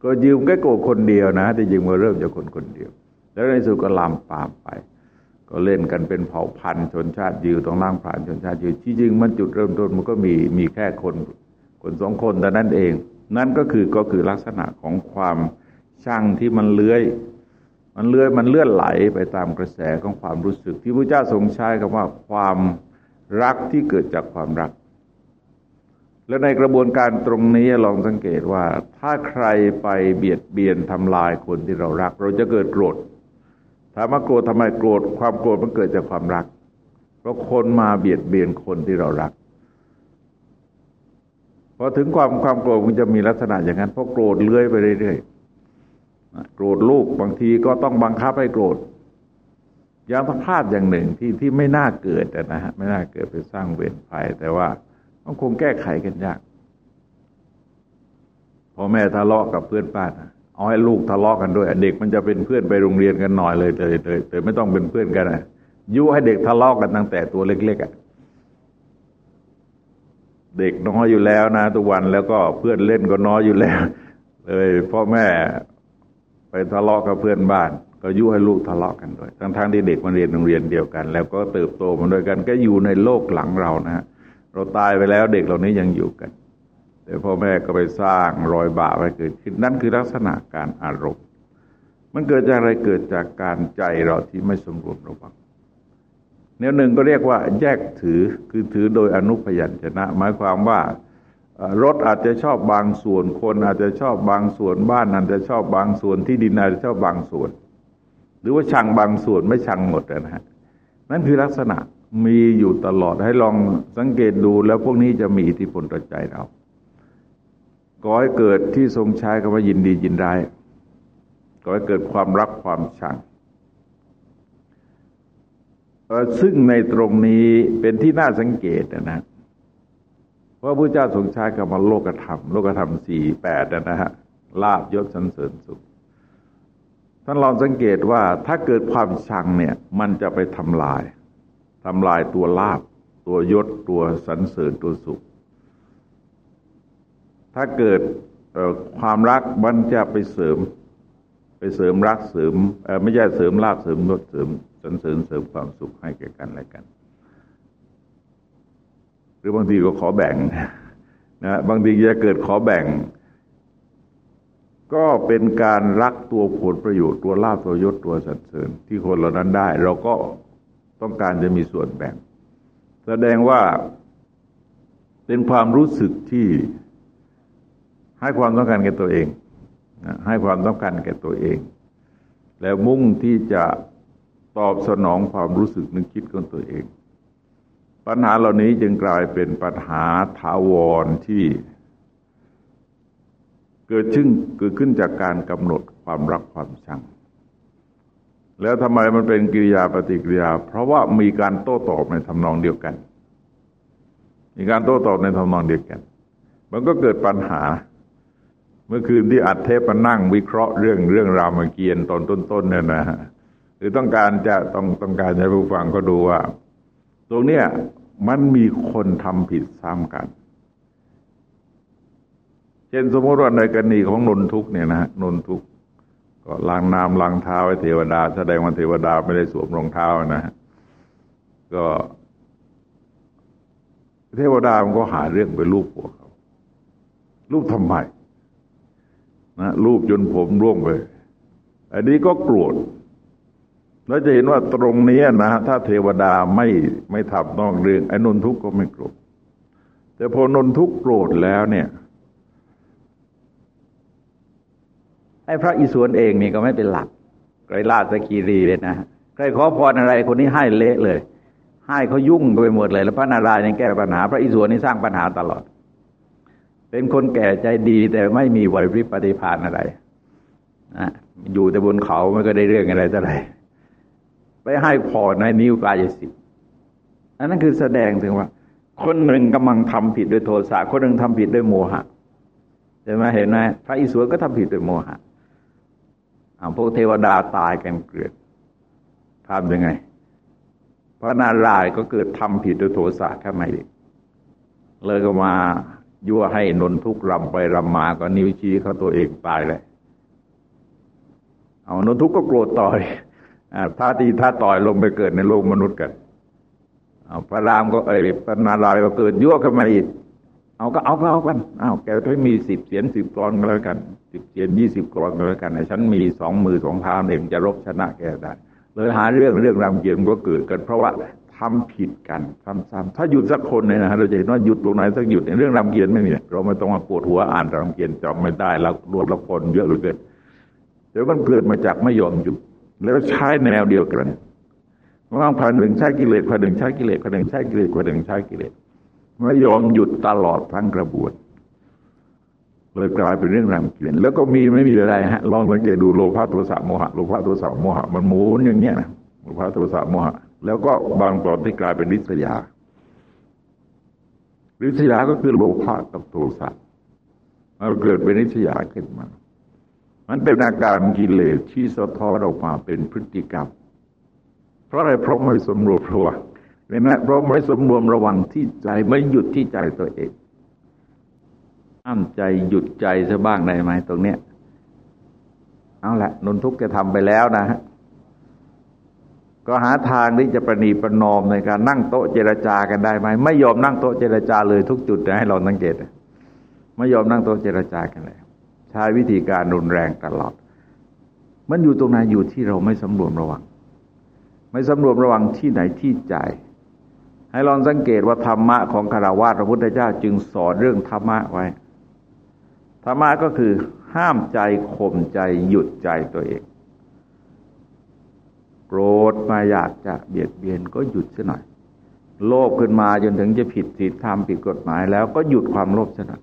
โกรธยิวก็โกรธคนเดียวนะ แต่ยิงมาเริ่มจากคนคนเดียว แล้วในสุดก็ลามปามไป ก็เล่นกันเป็นเผ่าพันธุ์ชนชาติยิวต้องนั่งผ่านชนชาติยิวที่จริงมันจุดเริ่มต้นมันก็มีมีแค่คนคนสองคนแต่นั้นเอง นั่นก็คือก็คือลักษณะของความช่างที่มันเลื้อย มันเลื้อยมันเลื่อนไหลไปตามกระแสของความรู้สึก ที่พระเจ้าทรงใช้คำว่าความรักที่เกิดจากความรัก และในกระบวนการตรงนี้ลองสังเกตว่า ถ้าใครไปเบียดเบียนทำลายคนที่เรารัก เราจะเกิดโกรธถามว่าโกรธทำไมโกรธความโกรธมันเกิดจากความรัก เพราะคนมาเบียดเบียนคนที่เรารักพอถึงความความโกรธมันจะมีลักษณะอย่างนั้นเพราะโกรธเลื้อยไปเรื่อยๆ โกรธลูกบางทีก็ต้องบังคับให้โกรธอย่างสภาพอย่างหนึ่งที่ที่ไม่น่าเกิดนะฮะไม่น่าเกิดไปสร้างเวรภัย แต่ว่าต้องคงแก้ไขกันยากพ่อแม่ทะเลาะกับเพื่อนบ้านเอาให้ลูกทะเลาะกันด้วย เด็กมันจะเป็นเพื่อนไปโรงเรียนกันหน่อยเลยเลยเลยแต่ไม่ต้องเป็นเพื่อนกันนะยุให้เด็กทะเลาะกันตั้งแต่ตัวเล็กๆอะเด็กน้อยอยู่แล้วนะทุกวันแล้วก็เพื่อนเล่นก็น้อยอยู่แล้ว เลยพ่อแม่ ไปทะเลาะกับเพื่อนบ้าน ก็ยุให้ลูกทะเลาะกันด้วย ทั้งๆที่เด็กมันเรียนโรงเรียนเดียวกัน แล้วก็เติบโตมาด้วยกัน ก็อยู่ในโลกหลังเรานะฮะเราตายไปแล้วเด็กเหล่านี้ยังอยู่กัน แต่พ่อแม่ก็ไปสร้างรอยบาปให้เกิดขึ้นนั่นคือลักษณะการอารมณ์ มันเกิดจากอะไรเกิดจากการใจเราที่ไม่สมรวมระวังแนวหนึ่งก็เรียกว่า แยกถือคือถือโดยอนุพยัญชนะ หมายความว่า รถอาจจะชอบบางส่วนคนอาจจะชอบบางส่วนบ้านอาจจะชอบบางส่วนที่ดินอาจจะชอบบางส่วน หรือว่าชังบางส่วนไม่ชังหมดนะฮะนั่นคือลักษณะมีอยู่ตลอดให้ลองสังเกตดูแล้วพวกนี้จะมีอิทธิพลต่อใจเราก่อให้เกิดที่ทรงใช้คำว่ายินดียินร้ก่อให้เกิดความรักความชังซึ่งในตรงนี้เป็นที่น่าสังเกตนะ ว่าพระเจ้าทรงใช้คำว่าโลกธรรม โลกธรรมสี่แปดนะฮะลาบยศสันเสริญสุข ท่านลองสังเกตว่าถ้าเกิดความชังเนี่ย มันจะไปทำลายทำลายตัวลาบ ตัวยศตัวสันเสริญตัวสุข ถ้าเกิดความรักมันจะไปเสริม ไปเสริมรักเสริมไม่ใช่เสริมลาบเสริมยศเสริมสรรเสริญเสริมความสุขให้แก่กันอะไรกัน หรือบางทีก็ขอแบ่งนะบางทีจะเกิดขอแบ่ง ก็เป็นการรักตัวผลประโยชน์ตัวลาบตัวยศตัวสรรเสริญที่คนเหล่านั้นได้ เราก็ต้องการจะมีส่วนแบ่ง แสดงว่าเป็นความรู้สึกที่ให้ความต้องการแก่ตัวเองให้ความต้องการแก่ตัวเอง แล้วมุ่งที่จะตอบสนองความรู้สึกนึกคิดของตัวเอง ปัญหาเหล่านี้จึงกลายเป็นปัญหาถาวรที่ เกิดขึ้นเกิดขึ้นจากการกำหนดความรักความชัง แล้วทำไมมันเป็นกิริยาปฏิกิริยา เพราะว่ามีการโต้ตอบในทำนองเดียวกัน มีการโต้ตอบในทำนองเดียวกัน มันก็เกิดปัญหาเมื่อคืนที่อัดเทปมานั่งวิเคราะห์เรื่องเรื่องรามเกียรติ์ตอนต้นๆเนี่ยนะหรือต้องการจะต้องต้องการให้ผู้ฟังก็ดูว่า ตรงเนี้ย มันมีคนทำผิดซ้ำกัน เช่นสมมติว่าในกรณีของนนทุกเนี่ยนะนนทุกก็ล้างน้ำล้างเท้าให้เทวดา แสดงว่าเทวดาไม่ได้สวมรองเท้านะก็เทวดามันก็หาเรื่องไปลูกพวกเขาลูกทำไมนะรูปจนผมร่วงไป อันนี้ก็โกรธ แล้วจะเห็นว่าตรงนี้นะถ้าเทวดาไม่ไม่ทำนอกเรื่องไอ้นนทุกข์ก็ไม่โกรธแต่พอนนทุกข์โกรธแล้วเนี่ยไอ้พระอิศวรเองนี่ก็ไม่เป็นหลักไกรลาสกีรีเลยนะใครขอพรอะไรคนนี้ให้เละเลย ให้เขายุ่งไปหมดเลย แล้วพระนารายณ์ยังแก้ปัญหา พระอิศวรนี่สร้างปัญหาตลอด เป็นคนแก่ใจดีแต่ไม่มีไหวพริบปฏิภาณอะไรนะอยู่แต่บนเขาไม่ก็ได้เรื่องอะไรเท่าไหร่ ไปให้พรในนิ้วกายสิทธิ์อันนั้นคือแสดงถึงว่า คนหนึ่งกำลังทำผิดด้วยโทสะคนหนึ่งทำผิดด้วยโมหะใช่ไหมเห็นไหมพระอิศวรก็ทำผิดด้วยโมหะพวกเทวดาตายกันเกลือทำยังไง พระนารายณ์ก็เกิดทำผิดด้วยโทสะข้างในเลยก็มายั่วให้นนทุกรำไปรำมาก็นิ้วชี้เขาตัวเองตายเลยเอานนทุกก็โกรธต่อย ท่าตีท่าต่อยลงไปเกิดในโลกมนุษย์กันเอาพระรามก็เอ่ยพระนารายณ์ก็เกิดยั่วขึ้นมาอีกเอาก็เอาก็เอากันเอาแกถ้ามีสิบเสียนสิบกรอนก็แล้วกันสิบเสียนยี่สิบกรอนก็แล้วกันฉันมีสองมือสองเท้าเองจะรบชนะแกได้เลยหาเรื่องเรื่องรำเกียรติก็เกิดกัน เพราะว่าทำผิดกันซ้ำๆถ้าหยุดสักคนเนี่ยนะเราจะเห็นว่าหยุดตรงไหนสักหยุดในเรื่องรำเกียรติไม่มีเราไม่ต้องมาปวดหัวอ่านรำเกียรติจำไม่ได้แล้วรวดละคนเยอะเหลือเกินเดี๋ยวมันเกิดมาจากไม่ยอมหยุด แล้วใช้แนวเดียวกันบางพันหนึ่งใช้กิเลสพันหนึ่งใช้กิเลสพันหนึ่งใช้กิเลสพันหนึ่งใช้กิเลสไม่ยอมหยุดตลอดทั้งกระบวนเลยกลายเป็นเรื่องรำเกียรติแล้วก็มีไม่มีอะไรฮะลองสังเกตดูโลภะโทสะโมหะโลภะโทสะโมหะมันหมุนอย่างเงี้ยนะโลภะโทสะโมหะ แล้วก็บางตอนที่กลายเป็นริษยาริษยาก็คือโลภะกับโทสะมันเกิดเป็นริษยาขึ้นมา มันเป็นอาการกิเลสที่สะท้อนออกมาเป็นพฤติกรรม เพราะอะไรเพราะไม่สมรวมระวังเห็นไหมเพราะไม่สมรวมระวังที่ใจไม่หยุดที่ใจตัวเองห้ามใจหยุดใจซะบ้างได้ไหมตรงเนี้ยเอาละนนทุกจะทำไปแล้วนะฮะก็หาทางที่จะประนีประนอมในการนั่งโต๊ะเจรจากันได้ไหมไม่ยอมนั่งโต๊ะเจรจาเลยทุกจุดนะให้เราสังเกตไม่ยอมนั่งโต๊ะเจรจากันเลย ใช้วิธีการรุนแรงตลอด มันอยู่ตรงไหนอยู่ที่เราไม่สำรวมระวัง ไม่สำรวมระวังที่ไหนที่ใจ ให้ลองสังเกตว่าธรรมะของคารวะพระพุทธเจ้าจึงสอนเรื่องธรรมะไว้ ธรรมะก็คือห้ามใจข่มใจหยุดใจตัวเอง โกรธมาอยากจะเบียดเบียนก็หยุดซะหน่อย โลภขึ้นมาจนถึงจะผิดศีลธรรมผิดกฎหมายแล้วก็หยุดความโลภซะหน่อย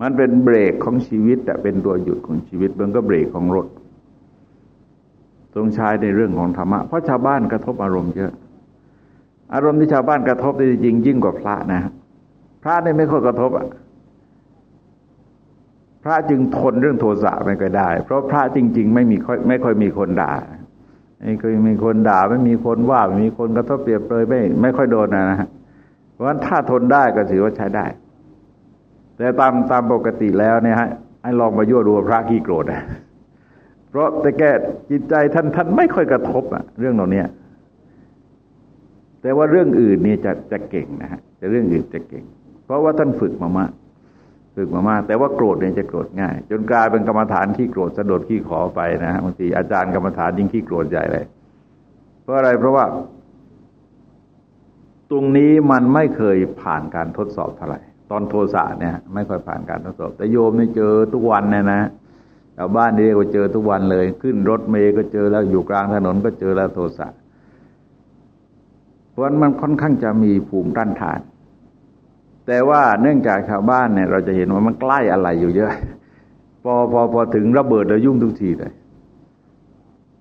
มันเป็นเบรกของชีวิตแต่เป็นตัวหยุดของชีวิตมันก็เบรกของรถตรงใช้ในเรื่องของธรรมะเพราะชาวบ้านกระทบอารมณ์เยอะ อารมณ์ที่ชาวบ้านกระทบจริงยิ่งกว่าพระนะพระนี่ไม่ค่อยกระทบอะพระจึงทนเรื่องโทสะไม่ค่อยได้ เพราะพระจริง ๆ ไม่มีค่อยไม่ค่อยมีคนด่าไม่เคยมีคนด่า ไม่มีคนว่าไม่มีคนกระทบเปรียบเลยไม่ไม่ค่อยโดนนะฮะเพราะฉะนั้นถ้าทนได้ก็ถือว่าใช้ได้ แต่ตามตามปกติแล้วเนี่ยฮะให้ลองมายั่วดูพระขี้โกรธนะเพราะแต่แกจิตใจท่านท่านไม่ค่อยกระทบอะเรื่องเหล่านี้แต่ว่าเรื่องอื่นนี่จะจะเก่งนะฮะแต่เรื่องอื่นจะเก่ง เพราะว่าท่านฝึกมามากฝึกมามาก แต่ว่าโกรธเนี่ยจะโกรธง่าย จนกลายเป็นกรรมฐานที่โกรธสะดดขี้ขอไปนะฮะบางทีอาจารย์กรรมฐานยิ่งขี้โกรธใหญ่เลยเพราะอะไรเพราะว่า ตรงนี้มันไม่เคยผ่านการทดสอบเท่าไหร่ ตอนโทสะเนี่ย ไม่ค่อยผ่านการทดสอบ แต่โยมเนี่ยเจอทุกวันเนี่ยนะชาวบ้านนี่เรียก็เจอทุกวันเลย ขึ้นรถเมย์ก็เจอแล้วอยู่กลางถนนก็เจอแล้วโทสะเพราะมันค่อนข้างจะมีภูมิต้านทาน แต่ว่าเนื่องจากชาวบ้านเนี่ย เราจะเห็นว่ามันใกล้อะไรอยู่เยอะ พอพอพอถึงระเบิดแล้วยุ่งทุกทีเลย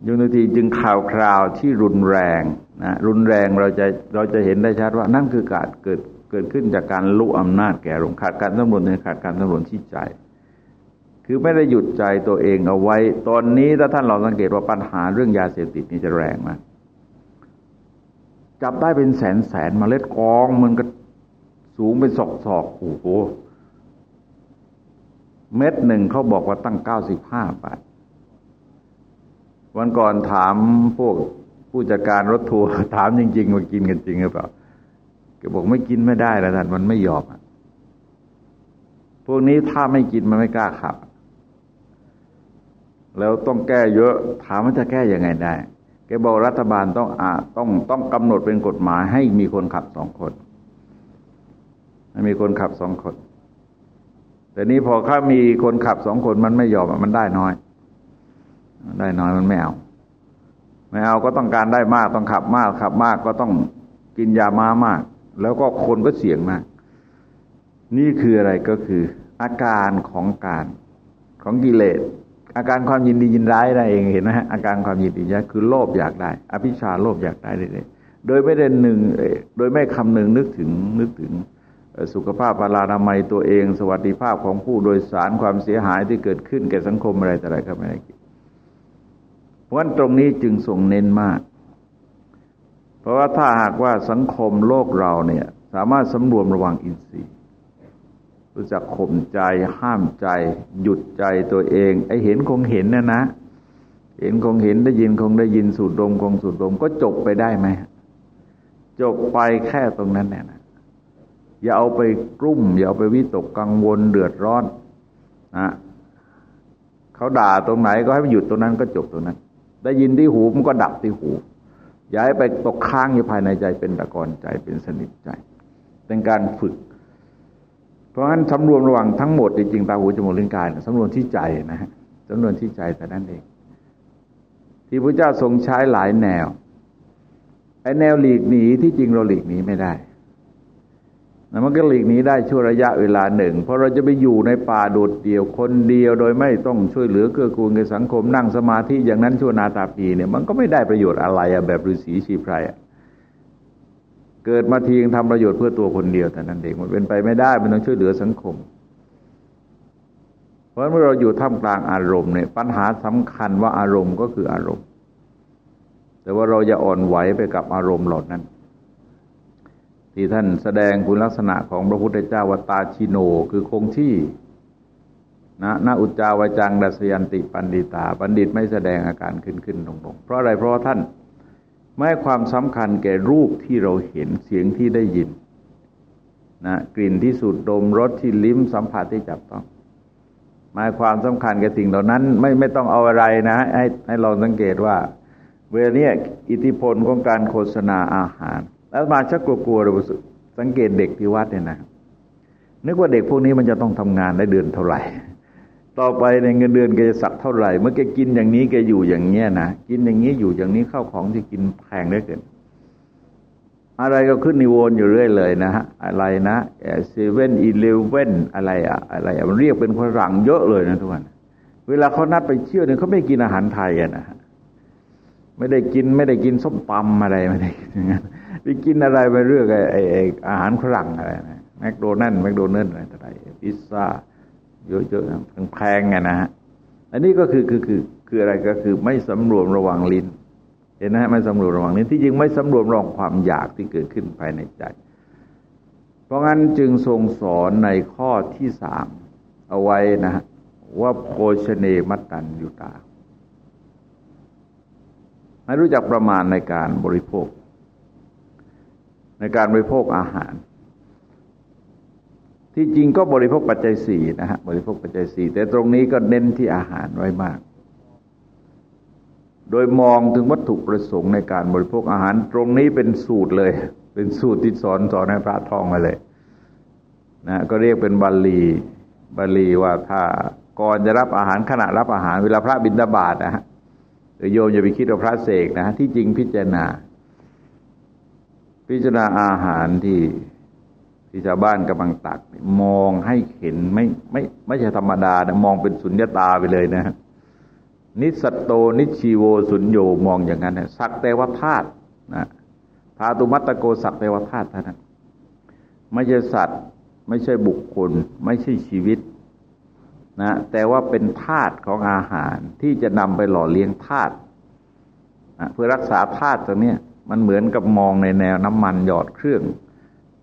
ยุ่งทุกทีจึงข่าวคราวที่รุนแรงนะรุนแรงเราจะเราจะเห็นได้ชัดว่านั่นคือการเกิด เกิดขึ้นจากการลุอำนาจแก่ลงขาดการสำรวจในขาดการสำรวจที่ใจ คือไม่ได้หยุดใจตัวเองเอาไว้ ตอนนี้ถ้าท่านลองสังเกตว่าปัญหาเรื่องยาเสพติดนี่จะแรงมากจับได้เป็นแสนแสนมาเล็ดกองมันก็สูงเป็นศอกศอกโอ้โหเม็ดหนึ่งเขาบอกว่าตั้งเก้าสิบห้าบาท วันก่อนถามพวกผู้จัดการรถทัวร์ถามจริง ๆ ว่ากินกันจริงหรือเปล่า กบอกไม่กินไม่ได้แล้วท่านมันไม่ยอมพวกนี้ถ้าไม่กินมันไม่กล้าขับ แล้วต้องแก้เยอะถามว่าจะแก้ยังไงได้แกบอกรัฐบาลต้องอาต้องต้องกำหนดเป็นกฎหมายให้มีคนขับสองคนมีคนขับสองคน แต่นี้พอข้ามีคนขับสองคนมันไม่ยอมมันได้น้อย ได้น้อยมันไม่เอาไม่เอาก็ต้องการได้มากต้องขับมากขับมากก็ต้องกินยามามาก แล้วก็คนก็เสี่ยงมาก นี่คืออะไรก็คือ อาการของการของกิเลสอาการความยินดียินร้ายนั่นเองเห็นไหมฮะอาการความยินดียินร้ายคือโลภอยากได้ อภิชาโลภอยากได้เลยโดยไม่ได้หนึ่งโดยไม่คำหนึ่งนึกถึงนึกถึงสุขภาพพลานามัยตัวเอง สวัสดิภาพของผู้โดยสารความเสียหายที่เกิดขึ้นแก่สังคมอะไรแต่อะไรก็ไม่ได้เพราะฉะนั้นตรงนี้จึงส่งเน้นมาก เพราะว่าถ้าหากว่าสังคมโลกเราเนี่ย สามารถสำรวมระวังอินทรีย์ รู้จักข่มใจห้ามใจ หยุดใจตัวเอง ไอเห็นคงเห็นนะนะ เห็นคงเห็นได้ยินคงได้ยินสูดดมคงสูดดมก็จบไปได้ไหมจบไปแค่ตรงนั้นแน่นะอย่าเอาไปกลุ้มอย่าเอาไปวิตกกังวลเดือดร้อนนะเขาด่าตรงไหนก็ให้มันหยุดตรงนั้นก็จบตรงนั้น ได้ยินที่หูมันก็ดับที่หู อย่าให้ไปตกค้างอยู่ภายในใจเป็นตะกอนใจเป็นสนิทใจ เป็นการฝึก เพราะฉะนั้นสำรวมระวังทั้งหมดจริงๆตาหูจมูกลิ้นกายสำรวมที่ใจนะฮะสำรวมที่ใจแต่นั้นเอง ที่พระเจ้าทรงใช้หลายแนวไอแนวหลีกหนีที่จริงเราหลีกหนีไม่ได้ นะมันก็หลีกหนีได้ช่วระยะเวลาหนึ่ง เพราะเราจะไปอยู่ในป่าโดดเดี่ยวคนเดียวโดยไม่ต้องช่วยเหลือเกื้อกูลในสังคมนั่งสมาธิอย่างนั้นชั่วนาตาปีเนี่ยมันก็ไม่ได้ประโยชน์อะไรอะแบบฤาษีชีไพรอะเกิดมาทีงทำประโยชน์เพื่อตัวคนเดียวแต่นั้นเองมันเป็นไปไม่ได้มันต้องช่วยเหลือสังคม เพราะเมื่อเราอยู่ท่ามกลางอารมณ์เนี่ยปัญหาสำคัญว่าอารมณ์ก็คืออารมณ์ แต่ว่าเราจะอ่อนไหวไปกับอารมณ์เหล่านั้น ที่ท่านแสดงคุณลักษณะของพระพุทธเจ้าวตาชิโนคือคงที่นะนาอุจจาวจังดัสยันติปันดิตาปันดิตไม่แสดงอาการขึ้นขึ้นลงลงเพราะอะไรเพราะท่านไม่ความสำคัญแก่รูปที่เราเห็นเสียงที่ได้ยินนะกลิ่นที่สูดดมรสที่ลิ้มสัมผัสที่จับต้องหมายความสำคัญแก่สิ่งเหล่านั้นไม่ไม่ต้องเอาอะไรนะ ให้ให้เราสังเกตว่า เวลานี้อิทธิพลของการโฆษณาอาหาร แล้วมาชักกลัวๆเราสังเกตเด็กที่วัดเนี่ยนะนึกว่าเด็กพวกนี้มันจะต้องทำงานได้เดือนเท่าไหร่ ต่อไปในเงินเดือนแกจะสักเท่าไหร่ เมื่อแกกินอย่างนี้แกอยู่อย่างเงี้ยนะกินอย่างนี้อยู่อย่างนี้ข้าวของที่กินแพงได้เกินอะไรก็ขึ้นนิวนอยู่เรื่อยเลยนะฮะอะไรนะเซเว่นอีเลฟเว่นอะไรอะอะไรอะมันเรียกเป็นฝรั่งเยอะเลยนะทุกวันเวลาเขานัดไปเที่ยวเนี่ยเขาไม่กินอาหารไทยอะนะไม่ได้กินไม่ได้กินส้มตำอะไรไม่ได้อย่างนั้น ไปกินอะไรไปเรื่องไอ้ไอ้อาหารฝรั่งอะไรนะแมคโดนัลด์แมคโดนัลด์อะไรต่างๆพิซซ่าเยอะๆแพงๆไงนะฮะอันนี้ก็คือคือคือคืออะไรก็คือไม่สำรวมระวังลิ้น เห็นไหมไม่สำรวมระวังลิ้นที่จริงไม่สำรวมระวังความอยากที่เกิดขึ้นภายในใจ เพราะงั้นจึงทรงสอนในข้อที่สามเอาไว้นะว่าโภชเนมัตตันยุตาให้รู้จักประมาณในการบริโภค ในการบริโภคอาหาร ที่จริงก็บริโภคปัจจัยสี่นะฮะบริโภคปัจจัยสี่แต่ตรงนี้ก็เน้นที่อาหารไว้มาก โดยมองถึงวัตถุประสงค์ในการบริโภคอาหาร ตรงนี้เป็นสูตรเลย เป็นสูตรที่สอนสอนให้พระท่องมาเลยนะก็เรียกเป็นบาลีบาลีว่าถ้าก่อนจะรับอาหารขณะรับอาหารเวลาพระบิณฑบาตนะฮะโยมอย่าไปคิดว่าพระเสกนะที่จริงพิจารณา พิจารณาอาหารที่ที่ชาวบ้านกำลังตักมองให้เห็นไม่ไม่ไม่ใช่ธรรมดานะมองเป็นสุญญตาไปเลยนะ นิสัตโตนิชีโวสุญโยมองอย่างนั้นนะสักแต่ว่าธาตุนะธาตุมัตตโกสักแต่ว่าธาตุเท่านั้นไม่ใช่สัตว์ ไม่ใช่บุคคล ไม่ใช่ชีวิตนะแต่ว่าเป็นธาตุของอาหารที่จะนำไปหล่อเลี้ยงธาตุเพื่อรักษาธาตุตรงนี้ มันเหมือนกับมองในแนวน้ำมันหยอดเครื่อง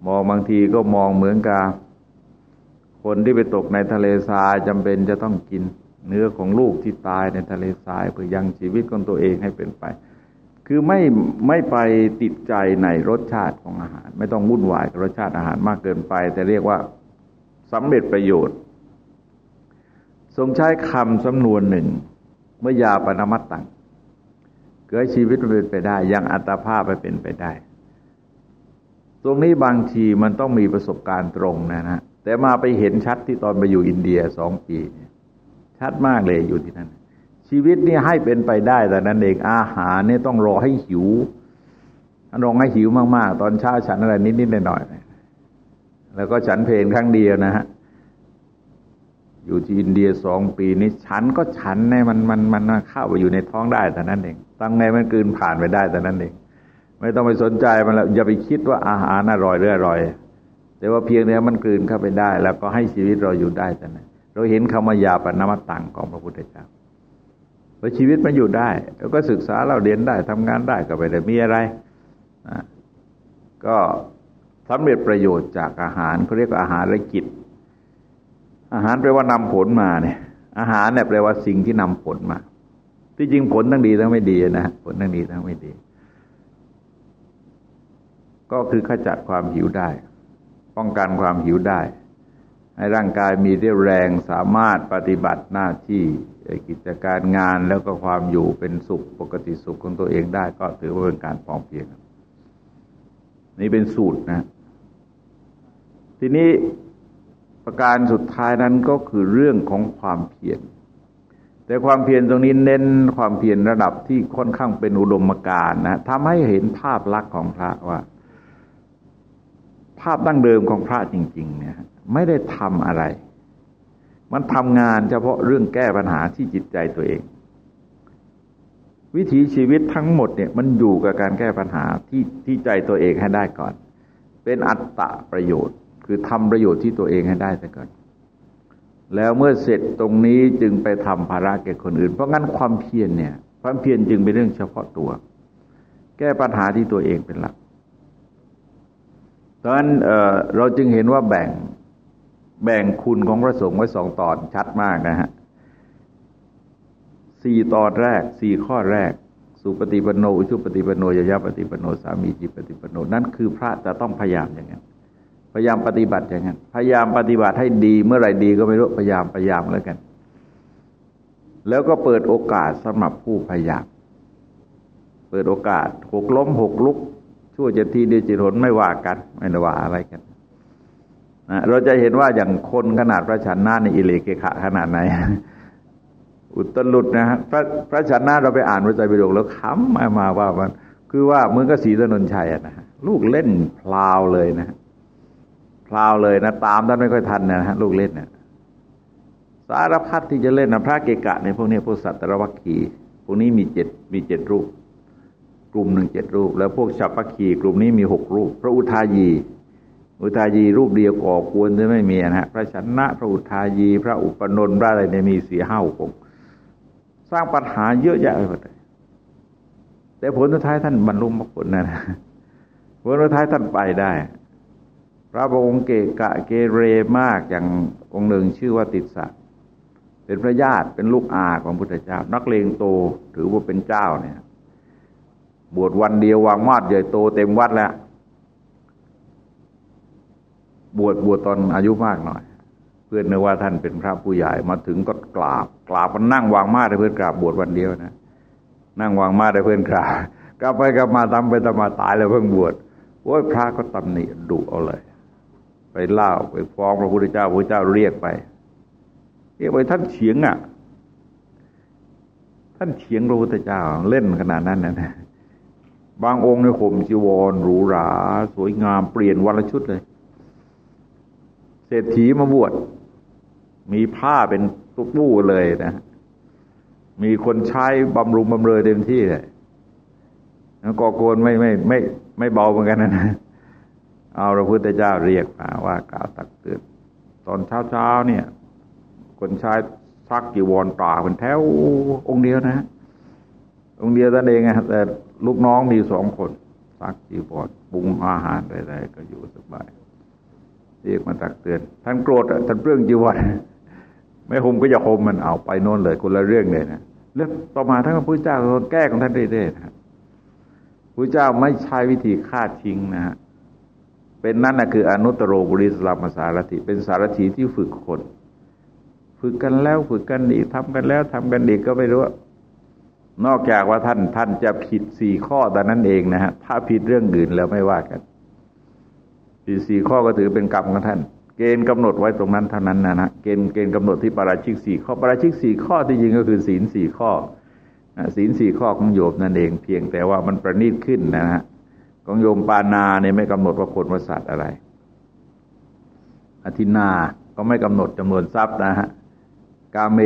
มองบางทีก็มองเหมือนกับคนที่ไปตกในทะเลทรายจำเป็นจะต้องกินเนื้อของลูกที่ตายในทะเลทรายเพื่อยังชีวิตของตัวเองให้เป็นไป คือไม่ไม่ไปติดใจในรสชาติของอาหาร ไม่ต้องวุ่นวายกับรสชาติอาหารมากเกินไป แต่เรียกว่าสำเร็จประโยชน์ทรงใช้คำสำนวนหนึ่งเมื่อยาปนมัตตัง เกิดชีวิตมันเป็นไปได้ ยังอัตภาพไปเป็นไปได้ ตรงนี้บางทีมันต้องมีประสบการณ์ตรงนะนะแต่มาไปเห็นชัดที่ตอนไปอยู่อินเดียสองปีชัดมากเลยอยู่ที่นั่นชีวิตนี่ให้เป็นไปได้แต่นั้นเองอาหารนี่ต้องรอให้หิวรอให้หิวมากๆ ตอนเช้าฉันอะไรนิดๆหน่อยๆแล้วก็ฉันเพลนครั้งเดียวนะฮะอยู่ที่อินเดียสองปีนี้ฉันก็ฉันในมันมันมันเข้าไปอยู่ในท้องได้แต่นั้นเอง ตั้งไงมันกืนผ่านไปได้แต่นั้นเองไม่ต้องไปสนใจมันแล้วอย่าไปคิดว่าอาหารอร่อยหรืออร่อย แต่ว่าเพียงเนี้ยมันกลืนเข้าไปได้ แล้วก็ให้ชีวิตเราอยู่ได้แต่นั้นเราเห็นคำว่ายาปนามตังของพระพุทธเจ้าว่าชีวิตมันอยู่ได้ แล้วก็ศึกษาเราเรียนได้ทำงานได้ก็ไปได้มีอะไรนะก็สำเร็จประโยชน์จากอาหารเขาเรียกว่าอาหารและกิจ อาหารแปลว่านำผลมาเนี่ย อาหารเนี่ยแปลว่าสิ่งที่นำผลมา ที่จริงผลทั้งดีทั้งไม่ดีนะผลทั้งดีทั้งไม่ดี ก็คือขจัดความหิวได้ ป้องกันความหิวได้ ให้ร่างกายมีเรี่ยวแรงสามารถปฏิบัติหน้าที่กิจการงานแล้วก็ความอยู่เป็นสุขปกติสุขของตัวเองได้ ก็ถือว่าเป็นการพอเพียง นี่เป็นสูตรนะ ทีนี้ประการสุดท้ายนั้นก็คือเรื่องของความเพียร แต่ความเพียรตรงนี้เน้นความเพียรระดับที่ค่อนข้างเป็นอุดมการณ์นะทำให้เห็นภาพลักษณ์ของพระว่า ภาพดั้งเดิมของพระจริง ๆ เนี่ย ไม่ได้ทำอะไร มันทำงานเฉพาะเรื่องแก้ปัญหาที่จิตใจตัวเอง วิถีชีวิตทั้งหมดเนี่ย มันอยู่กับการแก้ปัญหาที่ที่ใจตัวเองให้ได้ก่อน เป็นอัตตะประโยชน์ คือทำประโยชน์ที่ตัวเองให้ได้แต่ก่อน แล้วเมื่อเสร็จตรงนี้จึงไปทำภาระแก่คนอื่น เพราะงั้นความเพียรเนี่ย ความเพียรจึงเป็นเรื่องเฉพาะตัว แก้ปัญหาที่ตัวเองเป็นหลักตอนนั้นเเราจึงเห็นว่าแบ่งแบ่งคุณของพระสงฆ์ไว้สองตอนชัดมากนะฮะสี่ตอนแรกสี่ข้อแรก สุปฏิปโนอุชุปฏิปโนยยะปฏิปโนสามีจิปฏิปโนนั่นคือพระจะต้องพยายามอย่างนั้น พยายามปฏิบัติอย่างนั้น พยายามปฏิบัติให้ดีเมื่อไรดีก็ไม่รู้พยายามพยายามแล้วกัน แล้วก็เปิดโอกาสสำหรับผู้พยายาม เปิดโอกาสหกล้มหกลุก ชั่วจะทีเดียวจิตหนไม่ว่ากัน ไม่ได้ว่าอะไรกันนะเราจะเห็นว่าอย่างคนขนาดพระชันนาในอิเลเกขะขนาดไหน อุตลุดนะฮะพระพระชันนาเราไปอ่านพระใจปิฎกแล้วขำมามาว่ามัน คือว่าเมือนก็สีถนนชัยนะฮะลูกเล่นพลาวเลยนะฮะ พลาวเลยนะ ตามท่านไม่ค่อยทันนะฮะลูกเล่นเนี่ยสารพัดที่จะเล่นนะพระเกกะในพวกนี้พวกสัตตรวัคคีพวกนี้มีเจ็ดมีเจ็ดรูป กลุ่มหนึ่งเจ็ดรูป แล้วพวกฉับพัคคีกลุ่มนี้มีหกรูป พระอุทายี อุทายีรูปเดียวก่อควรจะไม่มีนะฮะพระชนะพระอุทายี พระอุปนนท์พระอะไรเนี่ยมีสี่ห้าองค์สร้างปัญหาเยอะแยะไปหมดเลยแต่ผลสุดท้ายท่านบรรลุมรรคผลนะผลสุดท้ายท่านไปได้ ระองค์เกกะเกเรมากอย่างองค์หนึ่งชื่อว่าติดสะเป็นพระญาติเป็นลูกอาของพุทธเจ้า นักเลงโตถือว่าเป็นเจ้าเนี่ย บวชวันเดียววางมาดใหญ่โตเต็มวัดแล้ว บวชบวชตอนอายุมากหน่อย เพื่อนนึกว่าท่านเป็นพระผู้ใหญ่มาถึงก็กราบกราบมันนั่งวางมาดให้เพื่อนกราบบวชวันเดียวนะนั่งวางมาดให้เพื่อนกราบกลับไปกลับมาทำไปทำมาตายแล้วเพิ่งบวชโอ้ยพระก็ตำหนิดุเอาเลย ไปเล่าไปฟ้องพระพุทธเจ้าพระเจ้าเรียกไปเรียกไปท่านเฉียงอะ ท่านเฉียงพระพุทธเจ้าเล่นขนาดนั้นนะบางองค์ในข่มจีวรหรูหรา สวยงามเปลี่ยนวันละชุดเลย เศรษฐีมาบวชมีผ้าเป็นตุ๊บู้เลยนะ มีคนใช้บำรุงบำเรอเต็มที่เลยแล้วก่อโกนไม่ไม่ไม่ ไม่เบาเหมือนกันนะ เอาพระพุทธเจ้าเรียกมาว่ากล่าวตักเตือนตอนเช้าเช้าเนี่ย คนใช้ซักกีวรตาเป็นแถวองค์เดียวนะองค์เดียวนั่นเองนะแต่ลูกน้องมีสองคนซักกีวรปรุงอาหารอะไรๆก็อยู่สบายเรียกมาตักเตือน ท่านโกรธท่านเปลื้องจีวรไม่ห่มก็อย่าห่มมันเอาไปโน่นเลยคนละเรื่องเลยนะเรื่องต่อมาท่านพระพุทธเจ้าแก้ของท่านเรื่อยๆนะพระเจ้าไม่ใช้วิธีฆ่าทิ้งนะฮะ เป็นนั่นนะคืออนุตโรบุริสลามสารถิ เป็นสารถีที่ฝึกคน ฝึกกันแล้วฝึกกันอีกทำกันแล้วทำกันอีกก็ไม่รู้นอกจากว่าท่านท่านจะผิดสี่ข้อแต่นั้นเองนะฮะถ้าผิดเรื่องอื่นแล้วไม่ว่ากันผิดสี่ข้อก็ถือเป็นกรรมของท่าน เกณฑ์กำหนดไว้ตรงนั้นเท่านั้นนะนะเกณฑ์เกณฑ์กำหนดที่ปราชิกสี่ข้อปราชิกสี่ข้อที่จริงก็คือศีลสี่ข้อศีลสี่ข้อของโยมนั่นเอง เพียงแต่ว่ามันประณีตขึ้นนะฮะ ของโยมปานาเนี่ยไม่กำหนดว่าคนว่าสัตว์อะไร อธินาก็ไม่กำหนดจำนวนทรัพย์นะฮะกาเม